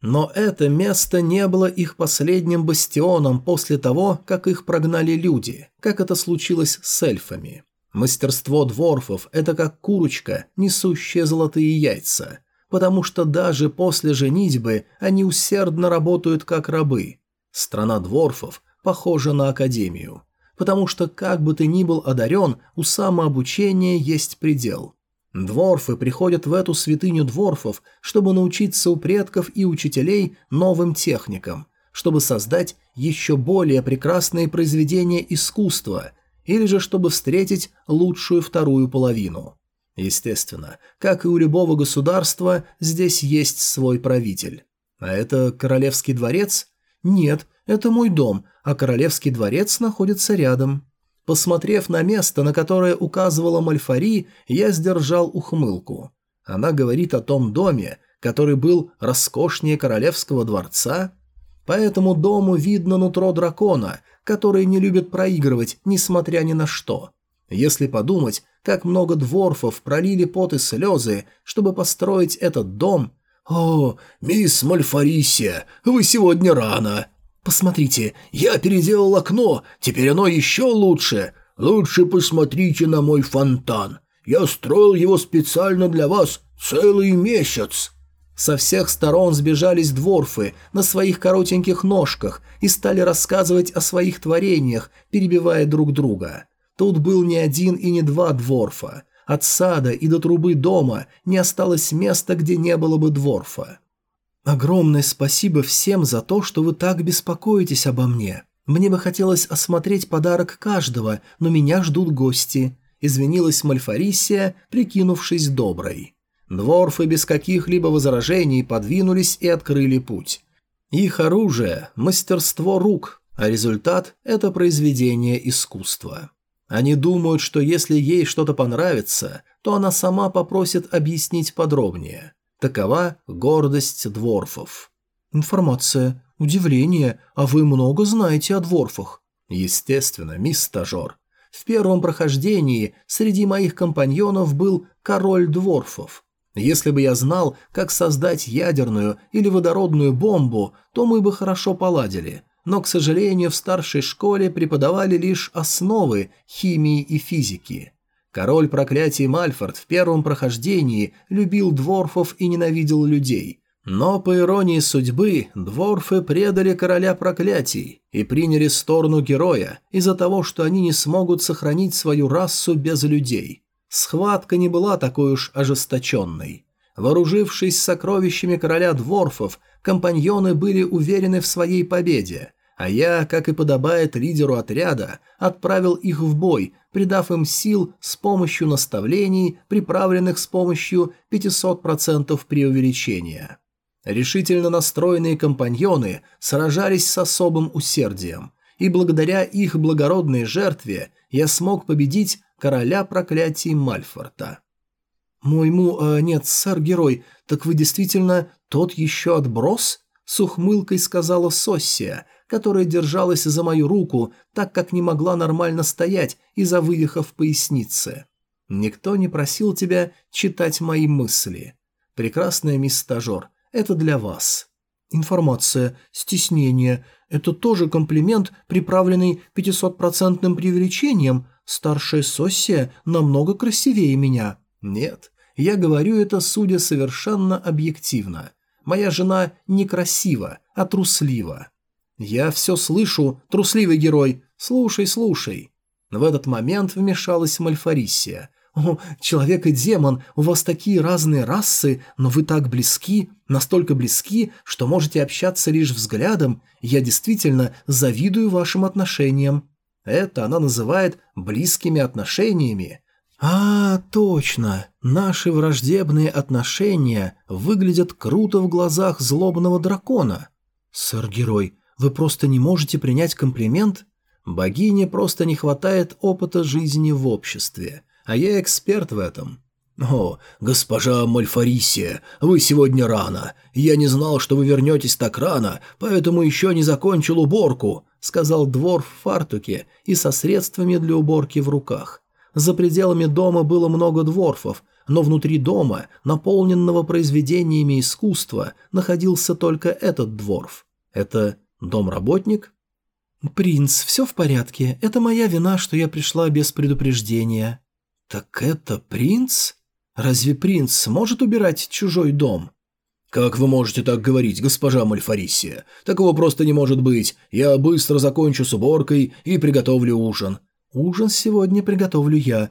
Но это место не было их последним бастионом после того, как их прогнали люди, как это случилось с эльфами. Мастерство дворфов – это как курочка, несущая золотые яйца, потому что даже после женитьбы они усердно работают как рабы. Страна дворфов похожа на академию, потому что как бы ты ни был одарен, у самообучения есть предел. Дворфы приходят в эту святыню дворфов, чтобы научиться у предков и учителей новым техникам, чтобы создать еще более прекрасные произведения искусства – или же чтобы встретить лучшую вторую половину. Естественно, как и у любого государства, здесь есть свой правитель. А это королевский дворец? Нет, это мой дом, а королевский дворец находится рядом. Посмотрев на место, на которое указывала Мальфари, я сдержал ухмылку. Она говорит о том доме, который был роскошнее королевского дворца. По этому дому видно нутро дракона, которые не любят проигрывать, несмотря ни на что. Если подумать, как много дворфов пролили пот и слезы, чтобы построить этот дом... «О, мисс Мальфарисия, вы сегодня рано!» «Посмотрите, я переделал окно, теперь оно еще лучше!» «Лучше посмотрите на мой фонтан. Я строил его специально для вас целый месяц!» Со всех сторон сбежались дворфы на своих коротеньких ножках и стали рассказывать о своих творениях, перебивая друг друга. Тут был не один и не два дворфа. От сада и до трубы дома не осталось места, где не было бы дворфа. «Огромное спасибо всем за то, что вы так беспокоитесь обо мне. Мне бы хотелось осмотреть подарок каждого, но меня ждут гости», – извинилась Мальфарисия, прикинувшись доброй. Дворфы без каких-либо возражений подвинулись и открыли путь. Их оружие – мастерство рук, а результат – это произведение искусства. Они думают, что если ей что-то понравится, то она сама попросит объяснить подробнее. Такова гордость дворфов. Информация. Удивление. А вы много знаете о дворфах? Естественно, мисс стажер. В первом прохождении среди моих компаньонов был король дворфов. Если бы я знал, как создать ядерную или водородную бомбу, то мы бы хорошо поладили. Но, к сожалению, в старшей школе преподавали лишь основы химии и физики. Король проклятий Мальфорд в первом прохождении любил дворфов и ненавидел людей. Но, по иронии судьбы, дворфы предали короля проклятий и приняли сторону героя из-за того, что они не смогут сохранить свою расу без людей. Схватка не была такой уж ожесточенной. Вооружившись сокровищами короля дворфов, компаньоны были уверены в своей победе, а я, как и подобает лидеру отряда, отправил их в бой, придав им сил с помощью наставлений, приправленных с помощью 500% преувеличения. Решительно настроенные компаньоны сражались с особым усердием, и благодаря их благородной жертве я смог победить короля проклятий Мальфорта. «Моему... Э, нет, сэр-герой, так вы действительно тот еще отброс?» — с ухмылкой сказала Соссия, которая держалась за мою руку, так как не могла нормально стоять из-за вывиха в пояснице. «Никто не просил тебя читать мои мысли. Прекрасная мисс Стажер, это для вас». Информация, стеснение – это тоже комплимент, приправленный 500-процентным преувеличением. Старшая Соссия намного красивее меня. Нет, я говорю это, судя совершенно объективно. Моя жена некрасива, а труслива. «Я все слышу, трусливый герой. Слушай, слушай». В этот момент вмешалась Мальфариссия. «О, человек и демон, у вас такие разные расы, но вы так близки, настолько близки, что можете общаться лишь взглядом. Я действительно завидую вашим отношениям». Это она называет близкими отношениями. А, точно. Наши враждебные отношения выглядят круто в глазах злобного дракона. Сэр-герой, вы просто не можете принять комплимент? Богине просто не хватает опыта жизни в обществе, а я эксперт в этом. «О, госпожа Мальфарисия, вы сегодня рано. Я не знал, что вы вернетесь так рано, поэтому еще не закончил уборку», сказал двор в фартуке и со средствами для уборки в руках. За пределами дома было много дворфов, но внутри дома, наполненного произведениями искусства, находился только этот дворф. Это Домработник? «Принц, все в порядке. Это моя вина, что я пришла без предупреждения». «Так это принц? Разве принц может убирать чужой дом?» «Как вы можете так говорить, госпожа Мальфарисия? Такого просто не может быть. Я быстро закончу с уборкой и приготовлю ужин». «Ужин сегодня приготовлю я.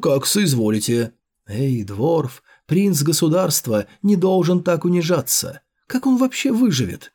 Как соизволите». «Эй, дворф, принц государства не должен так унижаться. Как он вообще выживет?»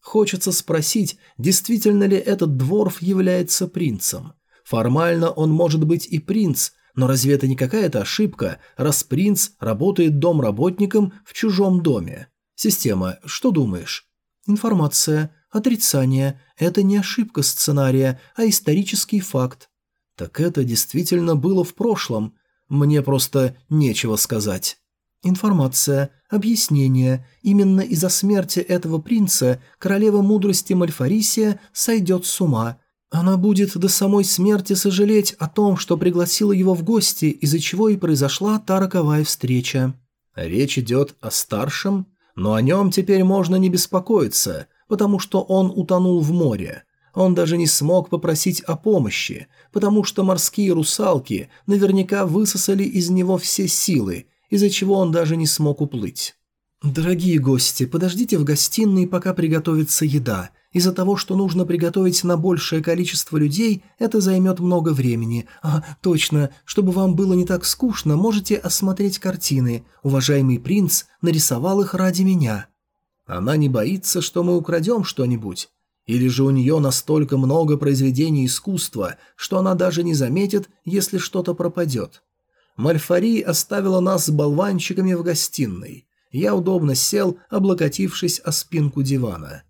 Хочется спросить, действительно ли этот дворф является принцем. Формально он может быть и принц, но разве это не какая-то ошибка, раз принц работает домработником в чужом доме? Система, что думаешь? Информация, отрицание, это не ошибка сценария, а исторический факт. Так это действительно было в прошлом. Мне просто нечего сказать. Информация, объяснение. Именно из-за смерти этого принца королева мудрости Мальфарисия сойдет с ума. Она будет до самой смерти сожалеть о том, что пригласила его в гости, из-за чего и произошла та роковая встреча. Речь идет о старшем, но о нем теперь можно не беспокоиться, потому что он утонул в море. Он даже не смог попросить о помощи, потому что морские русалки наверняка высосали из него все силы, из-за чего он даже не смог уплыть. «Дорогие гости, подождите в гостиной, пока приготовится еда. Из-за того, что нужно приготовить на большее количество людей, это займет много времени. А, точно, чтобы вам было не так скучно, можете осмотреть картины. Уважаемый принц нарисовал их ради меня». Она не боится, что мы украдем что-нибудь? Или же у нее настолько много произведений искусства, что она даже не заметит, если что-то пропадет? Мальфари оставила нас с болванчиками в гостиной. Я удобно сел, облокотившись о спинку дивана.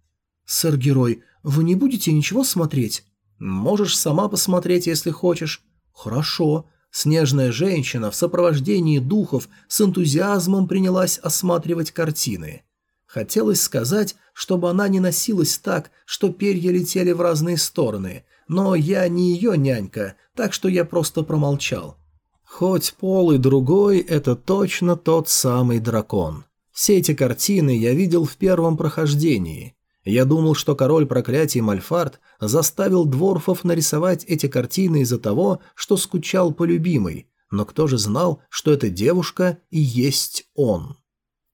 «Сэр-герой, вы не будете ничего смотреть?» «Можешь сама посмотреть, если хочешь». Хорошо. Снежная женщина в сопровождении духов с энтузиазмом принялась осматривать картины. Хотелось сказать, чтобы она не носилась так, что перья летели в разные стороны, но я не ее нянька, так что я просто промолчал. Хоть пол и другой, это точно тот самый дракон. Все эти картины я видел в первом прохождении. Я думал, что король проклятий Мальфард заставил дворфов нарисовать эти картины из-за того, что скучал по любимой, но кто же знал, что эта девушка и есть он?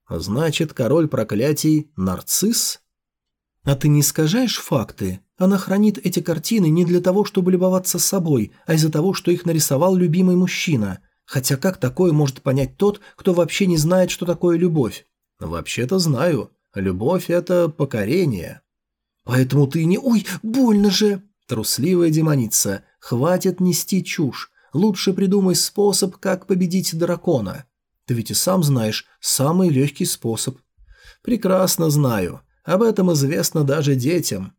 Значит, король проклятий – нарцисс? А ты не скажаешь факты? Она хранит эти картины не для того, чтобы любоваться собой, а из-за того, что их нарисовал любимый мужчина. Хотя как такое может понять тот, кто вообще не знает, что такое любовь? Вообще-то знаю. Любовь – это покорение. Поэтому ты не... Ой, больно же! Трусливая демоница. Хватит нести чушь. Лучше придумай способ, как победить дракона. Ты ведь и сам знаешь, самый легкий способ. Прекрасно знаю. Об этом известно даже детям.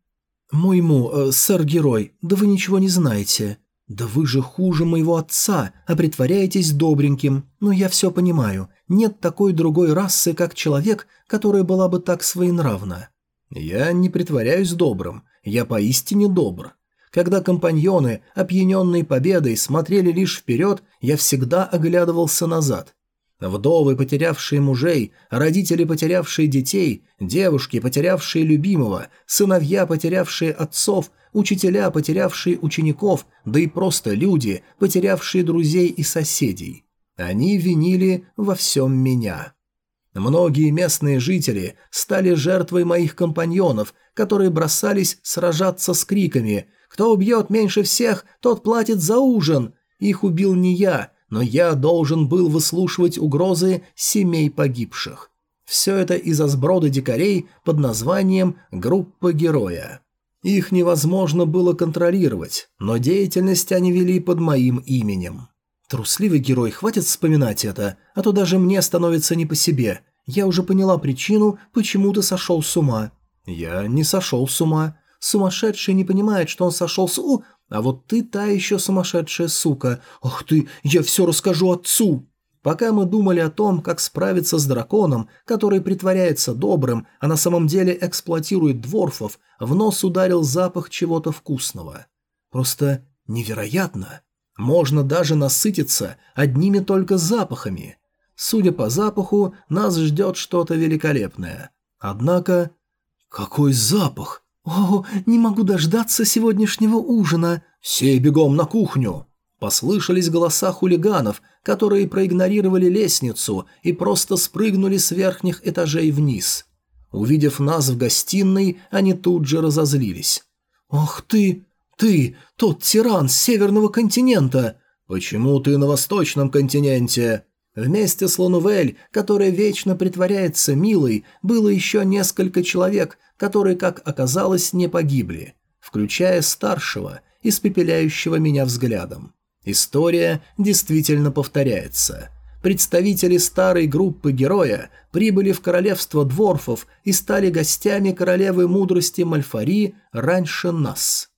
«Моему, э, сэр-герой, да вы ничего не знаете. Да вы же хуже моего отца, а притворяетесь добреньким. Но я все понимаю. Нет такой другой расы, как человек, которая была бы так своенравна». «Я не притворяюсь добрым. Я поистине добр. Когда компаньоны, опьяненные победой, смотрели лишь вперед, я всегда оглядывался назад. Вдовы, потерявшие мужей, родители, потерявшие детей, девушки, потерявшие любимого, сыновья, потерявшие отцов, учителя, потерявшие учеников, да и просто люди, потерявшие друзей и соседей. Они винили во всем меня. Многие местные жители стали жертвой моих компаньонов, которые бросались сражаться с криками «Кто убьет меньше всех, тот платит за ужин!» Их убил не я, но я должен был выслушивать угрозы семей погибших. Все это из-за сброда дикарей под названием «Группа героя». Их невозможно было контролировать, но деятельность они вели под моим именем. Трусливый герой, хватит вспоминать это, а то даже мне становится не по себе. Я уже поняла причину, почему ты сошел с ума. Я не сошел с ума. Сумасшедший не понимает, что он сошел с... У, а вот ты та еще сумасшедшая сука. Ах ты, я все расскажу отцу. Пока мы думали о том, как справиться с драконом, который притворяется добрым, а на самом деле эксплуатирует дворфов, в нос ударил запах чего-то вкусного. Просто невероятно. Можно даже насытиться одними только запахами. Судя по запаху, нас ждет что-то великолепное. Однако... Какой запах! «О, не могу дождаться сегодняшнего ужина!» «Все бегом на кухню!» Послышались голоса хулиганов, которые проигнорировали лестницу и просто спрыгнули с верхних этажей вниз. Увидев нас в гостиной, они тут же разозлились. «Ах ты! Ты! Тот тиран с северного континента! Почему ты на восточном континенте?» Вместе с Ланувель, которая вечно притворяется милой, было еще несколько человек, которые, как оказалось, не погибли, включая старшего, испепеляющего меня взглядом. История действительно повторяется. Представители старой группы героя прибыли в королевство дворфов и стали гостями королевы мудрости Мальфари раньше нас.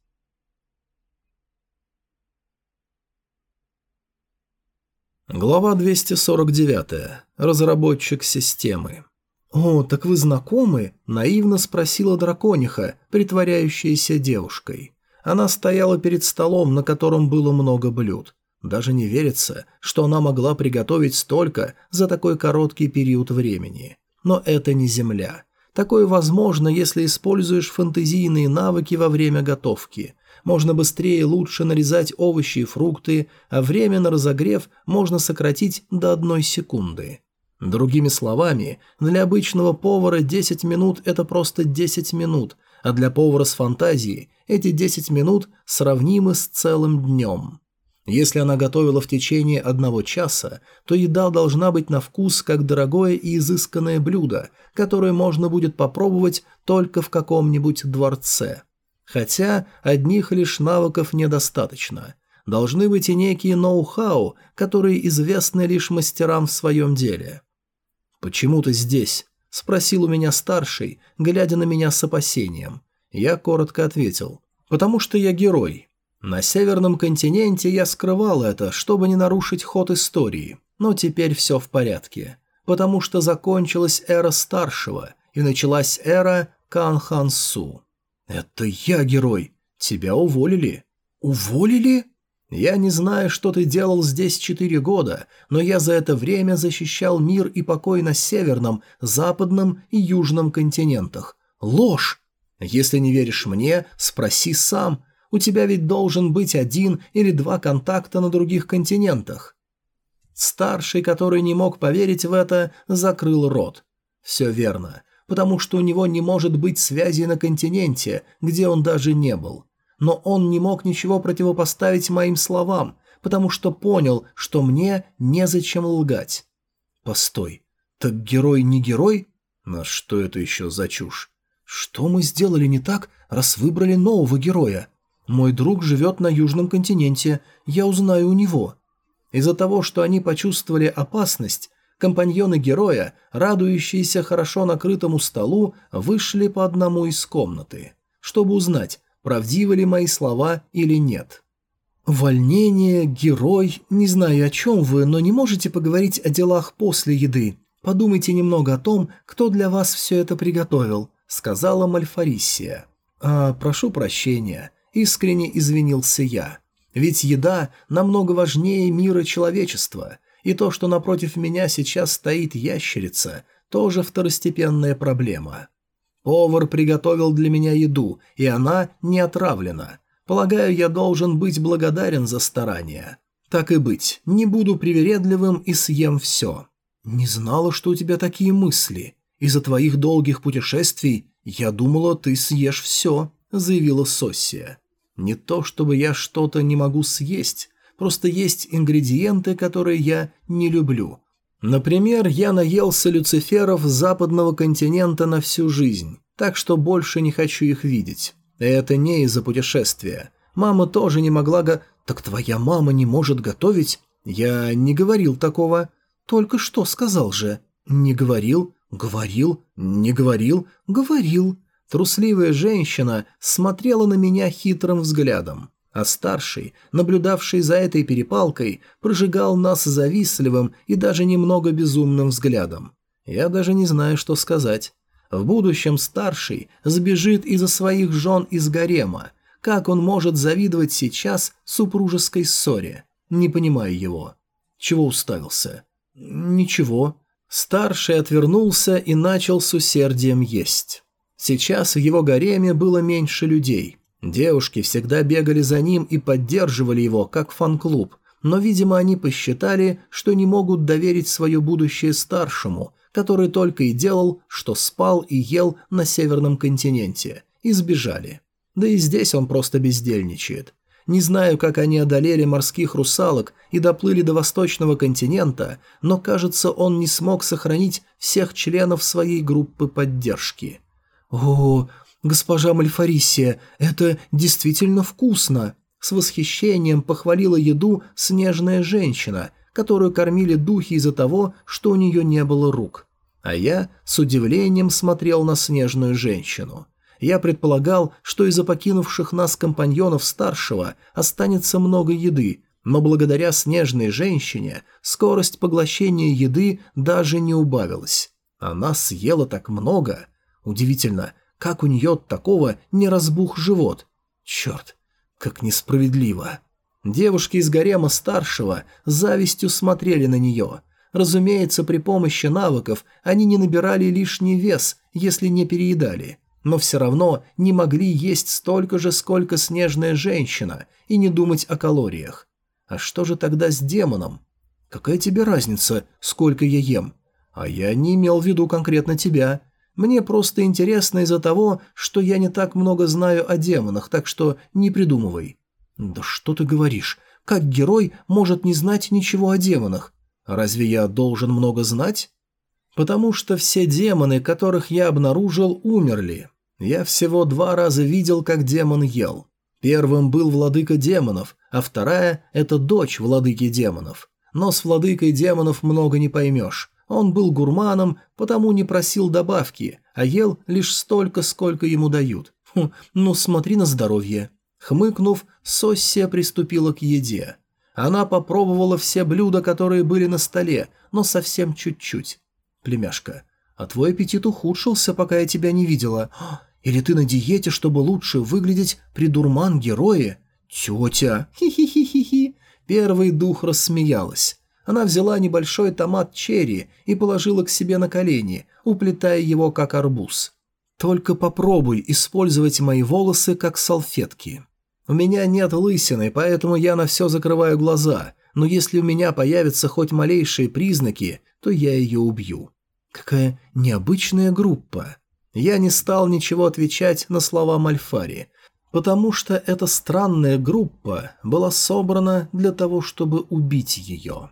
Глава 249. Разработчик системы. «О, так вы знакомы?» – наивно спросила дракониха, притворяющаяся девушкой. Она стояла перед столом, на котором было много блюд. Даже не верится, что она могла приготовить столько за такой короткий период времени. Но это не земля. Такое возможно, если используешь фантазийные навыки во время готовки. Можно быстрее и лучше нарезать овощи и фрукты, а время на разогрев можно сократить до одной секунды. Другими словами, для обычного повара 10 минут – это просто 10 минут, а для повара с фантазией эти 10 минут сравнимы с целым днем. Если она готовила в течение одного часа, то еда должна быть на вкус как дорогое и изысканное блюдо, которое можно будет попробовать только в каком-нибудь дворце. Хотя одних лишь навыков недостаточно. Должны быть и некие ноу-хау, которые известны лишь мастерам в своем деле. «Почему ты здесь?» – спросил у меня старший, глядя на меня с опасением. Я коротко ответил. «Потому что я герой». На северном континенте я скрывал это, чтобы не нарушить ход истории, но теперь все в порядке, потому что закончилась эра старшего, и началась эра Канхансу. «Это я герой. Тебя уволили». «Уволили?» «Я не знаю, что ты делал здесь четыре года, но я за это время защищал мир и покой на северном, западном и южном континентах. Ложь! Если не веришь мне, спроси сам. У тебя ведь должен быть один или два контакта на других континентах». Старший, который не мог поверить в это, закрыл рот. «Все верно, потому что у него не может быть связи на континенте, где он даже не был но он не мог ничего противопоставить моим словам, потому что понял, что мне незачем лгать. Постой, так герой не герой? На что это еще за чушь? Что мы сделали не так, раз выбрали нового героя? Мой друг живет на Южном континенте, я узнаю у него. Из-за того, что они почувствовали опасность, компаньоны героя, радующиеся хорошо накрытому столу, вышли по одному из комнаты, чтобы узнать, правдивы ли мои слова или нет. «Волнение, герой, не знаю о чем вы, но не можете поговорить о делах после еды. Подумайте немного о том, кто для вас все это приготовил», — сказала Мальфарисия. «А, прошу прощения», — искренне извинился я. «Ведь еда намного важнее мира человечества, и то, что напротив меня сейчас стоит ящерица, тоже второстепенная проблема». Повар приготовил для меня еду, и она не отравлена. Полагаю, я должен быть благодарен за старания. Так и быть, не буду привередливым и съем все. Не знала, что у тебя такие мысли. Из-за твоих долгих путешествий я думала, ты съешь все, заявила Соссия. Не то, чтобы я что-то не могу съесть, просто есть ингредиенты, которые я не люблю. Например, я наелся люциферов западного континента на всю жизнь, так что больше не хочу их видеть. Это не из-за путешествия. Мама тоже не могла го... Так твоя мама не может готовить? Я не говорил такого. Только что сказал же. Не говорил, говорил, не говорил, говорил. Трусливая женщина смотрела на меня хитрым взглядом а старший, наблюдавший за этой перепалкой, прожигал нас завистливым и даже немного безумным взглядом. Я даже не знаю, что сказать. В будущем старший сбежит из-за своих жен из гарема. Как он может завидовать сейчас супружеской ссоре? Не понимаю его. Чего уставился? Ничего. Старший отвернулся и начал с усердием есть. Сейчас в его гареме было меньше людей. Девушки всегда бегали за ним и поддерживали его, как фан-клуб, но, видимо, они посчитали, что не могут доверить свое будущее старшему, который только и делал, что спал и ел на северном континенте, и сбежали. Да и здесь он просто бездельничает. Не знаю, как они одолели морских русалок и доплыли до восточного континента, но, кажется, он не смог сохранить всех членов своей группы поддержки. «О, «Госпожа Мальфарисия, это действительно вкусно!» С восхищением похвалила еду снежная женщина, которую кормили духи из-за того, что у нее не было рук. А я с удивлением смотрел на снежную женщину. Я предполагал, что из-за покинувших нас компаньонов старшего останется много еды, но благодаря снежной женщине скорость поглощения еды даже не убавилась. Она съела так много. Удивительно, как у нее такого не разбух живот? Черт, как несправедливо. Девушки из гарема старшего завистью смотрели на нее. Разумеется, при помощи навыков они не набирали лишний вес, если не переедали. Но все равно не могли есть столько же, сколько снежная женщина, и не думать о калориях. А что же тогда с демоном? Какая тебе разница, сколько я ем? А я не имел в виду конкретно тебя. Мне просто интересно из-за того, что я не так много знаю о демонах, так что не придумывай». «Да что ты говоришь? Как герой может не знать ничего о демонах? Разве я должен много знать?» «Потому что все демоны, которых я обнаружил, умерли. Я всего два раза видел, как демон ел. Первым был владыка демонов, а вторая – это дочь владыки демонов. Но с владыкой демонов много не поймешь. Он был гурманом, потому не просил добавки, а ел лишь столько, сколько ему дают. Хм, ну смотри на здоровье. Хмыкнув, Соссия приступила к еде. Она попробовала все блюда, которые были на столе, но совсем чуть-чуть. «Племяшка, а твой аппетит ухудшился, пока я тебя не видела. Или ты на диете, чтобы лучше выглядеть при дурман-герое?» «Тетя!» «Хи-хи-хи-хи-хи!» Первый дух рассмеялась. Она взяла небольшой томат черри и положила к себе на колени, уплетая его как арбуз. «Только попробуй использовать мои волосы как салфетки. У меня нет лысины, поэтому я на все закрываю глаза, но если у меня появятся хоть малейшие признаки, то я ее убью». Какая необычная группа. Я не стал ничего отвечать на слова Мальфари, потому что эта странная группа была собрана для того, чтобы убить ее.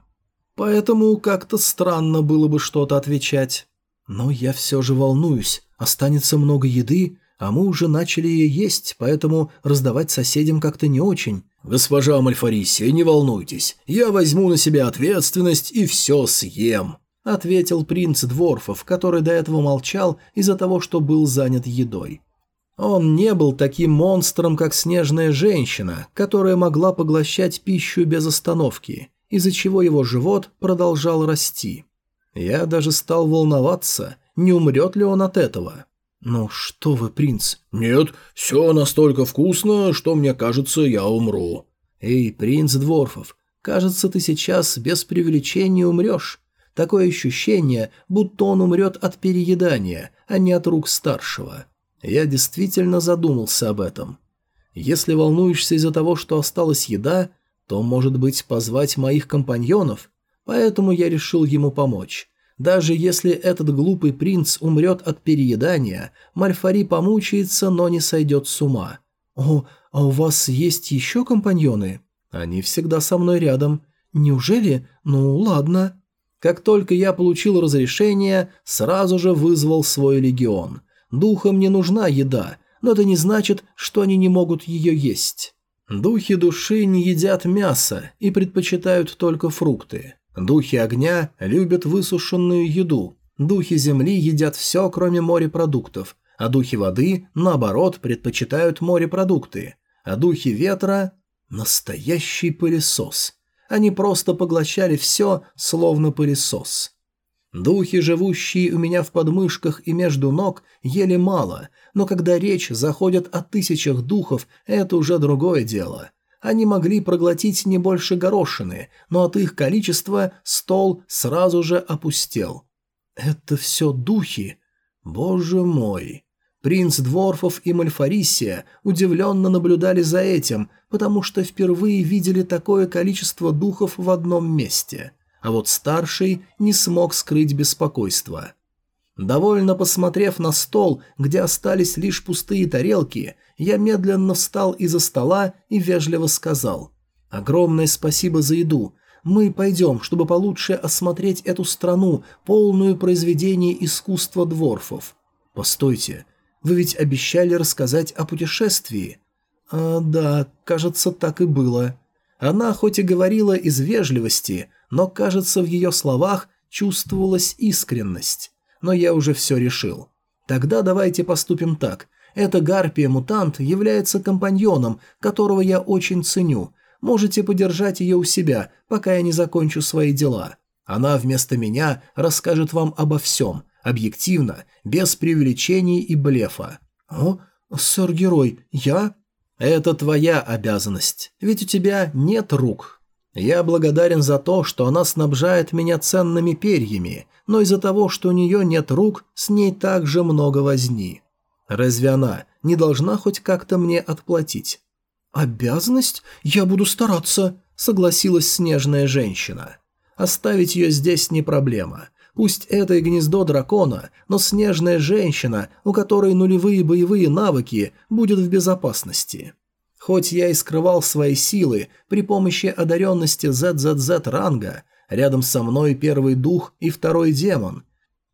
Поэтому как-то странно было бы что-то отвечать. Но я все же волнуюсь, останется много еды, а мы уже начали ее есть, поэтому раздавать соседям как-то не очень. «Госпожа Мальфарисия, не волнуйтесь, я возьму на себя ответственность и все съем», — ответил принц Дворфов, который до этого молчал из-за того, что был занят едой. Он не был таким монстром, как снежная женщина, которая могла поглощать пищу без остановки, из-за чего его живот продолжал расти. Я даже стал волноваться, не умрет ли он от этого. «Ну что вы, принц?» «Нет, все настолько вкусно, что мне кажется, я умру». «Эй, принц Дворфов, кажется, ты сейчас без преувеличения умрешь. Такое ощущение, будто он умрет от переедания, а не от рук старшего». Я действительно задумался об этом. Если волнуешься из-за того, что осталась еда, то, может быть, позвать моих компаньонов? Поэтому я решил ему помочь. Даже если этот глупый принц умрет от переедания, Мальфари помучается, но не сойдет с ума. «О, а у вас есть еще компаньоны?» «Они всегда со мной рядом. Неужели? Ну, ладно». Как только я получил разрешение, сразу же вызвал свой легион. Духам не нужна еда, но это не значит, что они не могут ее есть. Духи души не едят мясо и предпочитают только фрукты. Духи огня любят высушенную еду. Духи земли едят все, кроме морепродуктов, а духи воды, наоборот, предпочитают морепродукты. А духи ветра – настоящий пылесос. Они просто поглощали все, словно пылесос. Духи, живущие у меня в подмышках и между ног, ели мало, но когда речь заходит о тысячах духов, это уже другое дело. Они могли проглотить не больше горошины, но от их количества стол сразу же опустел. Это все духи? Боже мой! Принц Дворфов и Мальфарисия удивленно наблюдали за этим, потому что впервые видели такое количество духов в одном месте – а вот старший не смог скрыть беспокойство. Довольно посмотрев на стол, где остались лишь пустые тарелки, я медленно встал из-за стола и вежливо сказал «Огромное спасибо за еду. Мы пойдем, чтобы получше осмотреть эту страну, полную произведений искусства дворфов. Постойте, вы ведь обещали рассказать о путешествии?» «А, да, кажется, так и было». Она хоть и говорила из вежливости, но, кажется, в ее словах чувствовалась искренность. Но я уже все решил. Тогда давайте поступим так. Эта гарпия-мутант является компаньоном, которого я очень ценю. Можете подержать ее у себя, пока я не закончу свои дела. Она вместо меня расскажет вам обо всем, объективно, без преувеличений и блефа. О, сэр-герой, я... Это твоя обязанность, ведь у тебя нет рук, я благодарен за то, что она снабжает меня ценными перьями, но из-за того, что у нее нет рук, с ней также много возни. Разве она не должна хоть как-то мне отплатить? «Обязанность? Я буду стараться», — согласилась снежная женщина. «Оставить ее здесь не проблема. Пусть это и гнездо дракона, но снежная женщина, у которой нулевые боевые навыки, будет в безопасности». Хоть я и скрывал свои силы при помощи одаренности ZZZ ранга, рядом со мной первый дух и второй демон.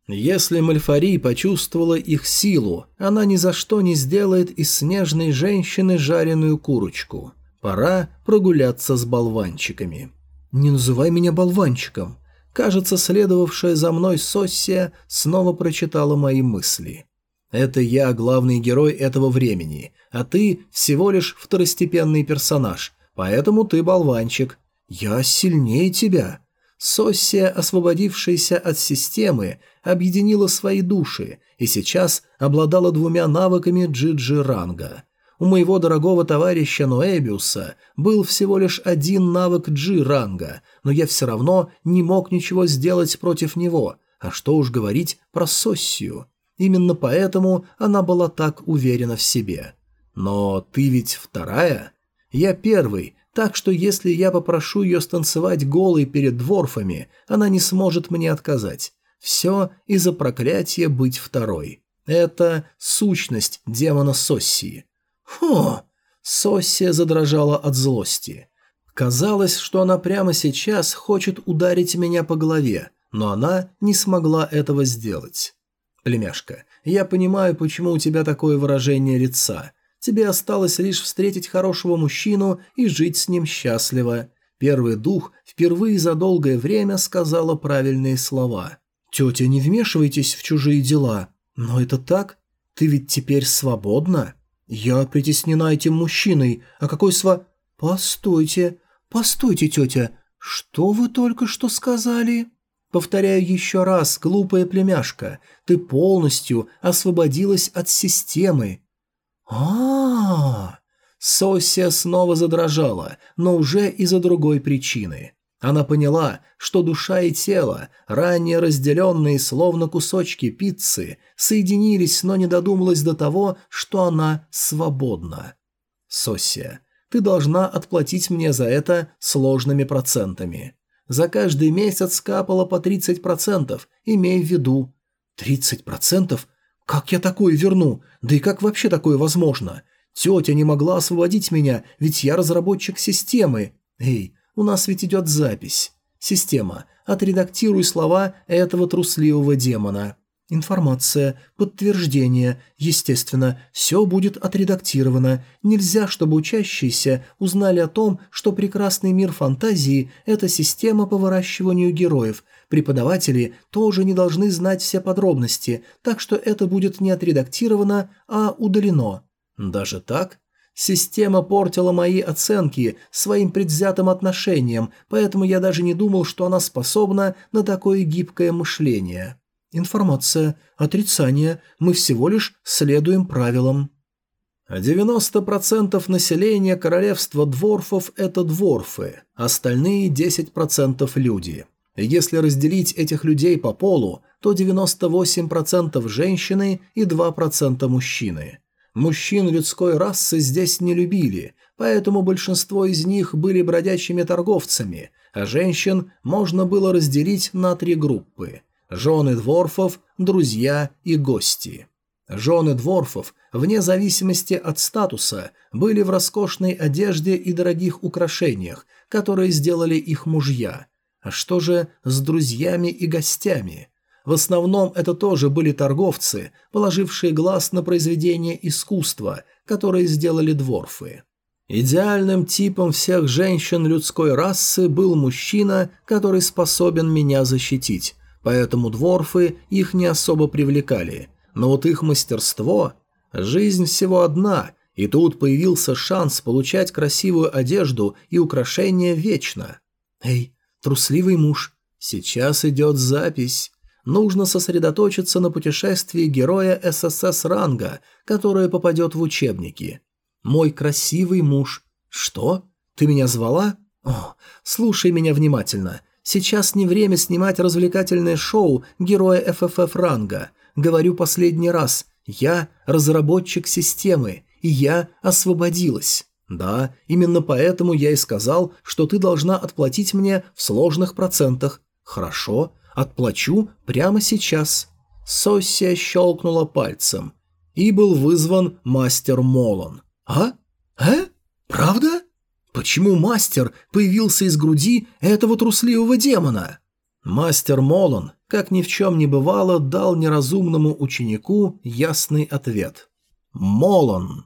Если Мальфари почувствовала их силу, она ни за что не сделает из снежной женщины жареную курочку. Пора прогуляться с болванчиками. «Не называй меня болванчиком». Кажется, следовавшая за мной Соссия снова прочитала мои мысли. Это я главный герой этого времени, а ты всего лишь второстепенный персонаж, поэтому ты болванчик. Я сильнее тебя. Соссия, освободившаяся от системы, объединила свои души и сейчас обладала двумя навыками Джиджи ранга. У моего дорогого товарища Ноэбиуса был всего лишь один навык Джи ранга, но я все равно не мог ничего сделать против него, а что уж говорить про Соссию. Именно поэтому она была так уверена в себе. Но ты ведь вторая? Я первый, так что если я попрошу ее станцевать голой перед дворфами, она не сможет мне отказать. Все из-за проклятия быть второй. Это сущность демона Соссии. Фу! Соссия задрожала от злости. Казалось, что она прямо сейчас хочет ударить меня по голове, но она не смогла этого сделать. «Племяшка, я понимаю, почему у тебя такое выражение лица. Тебе осталось лишь встретить хорошего мужчину и жить с ним счастливо». Первый дух впервые за долгое время сказала правильные слова. «Тетя, не вмешивайтесь в чужие дела. Но это так? Ты ведь теперь свободна?» «Я притеснена этим мужчиной. А какой сва...» «Постойте, постойте, тетя. Что вы только что сказали?» Повторяю еще раз, глупая племяшка, ты полностью освободилась от системы. А, -а, -а Сосия снова задрожала, но уже из-за другой причины. Она поняла, что душа и тело, ранее разделенные словно кусочки пиццы, соединились, но не додумалась до того, что она свободна. Сосия, ты должна отплатить мне за это сложными процентами. За каждый месяц капало по 30%, имей в виду. 30%? Как я такое верну? Да и как вообще такое возможно? Тетя не могла освободить меня, ведь я разработчик системы. Эй, у нас ведь идет запись. Система, отредактируй слова этого трусливого демона. Информация, подтверждение, естественно, все будет отредактировано. Нельзя, чтобы учащиеся узнали о том, что прекрасный мир фантазии – это система по выращиванию героев. Преподаватели тоже не должны знать все подробности, так что это будет не отредактировано, а удалено. Даже так? Система портила мои оценки своим предвзятым отношением, поэтому я даже не думал, что она способна на такое гибкое мышление. Информация, отрицание, мы всего лишь следуем правилам. 90% населения королевства дворфов – это дворфы, остальные 10% – люди. Если разделить этих людей по полу, то 98% женщины и 2% мужчины. Мужчин людской расы здесь не любили, поэтому большинство из них были бродячими торговцами, а женщин можно было разделить на три группы – жены дворфов, друзья и гости. Жены дворфов, вне зависимости от статуса, были в роскошной одежде и дорогих украшениях, которые сделали их мужья. А что же с друзьями и гостями? В основном это тоже были торговцы, положившие глаз на произведения искусства, которые сделали дворфы. Идеальным типом всех женщин людской расы был мужчина, который способен меня защитить, поэтому дворфы их не особо привлекали. Но вот их мастерство... Жизнь всего одна, и тут появился шанс получать красивую одежду и украшения вечно. Эй, трусливый муж, сейчас идет запись. Нужно сосредоточиться на путешествии героя ССС ранга, которое попадет в учебники. Мой красивый муж. Что? Ты меня звала? О, слушай меня внимательно. Сейчас не время снимать развлекательное шоу героя ФФФ ранга. Говорю последний раз. Я разработчик системы, и я освободилась. Да, именно поэтому я и сказал, что ты должна отплатить мне в сложных процентах. Хорошо, отплачу прямо сейчас. Соссия щелкнула пальцем. И был вызван мастер Молон. А? Э? Правда? Почему мастер появился из груди этого трусливого демона? Мастер Молон, как ни в чем не бывало, дал неразумному ученику ясный ответ. «Молон».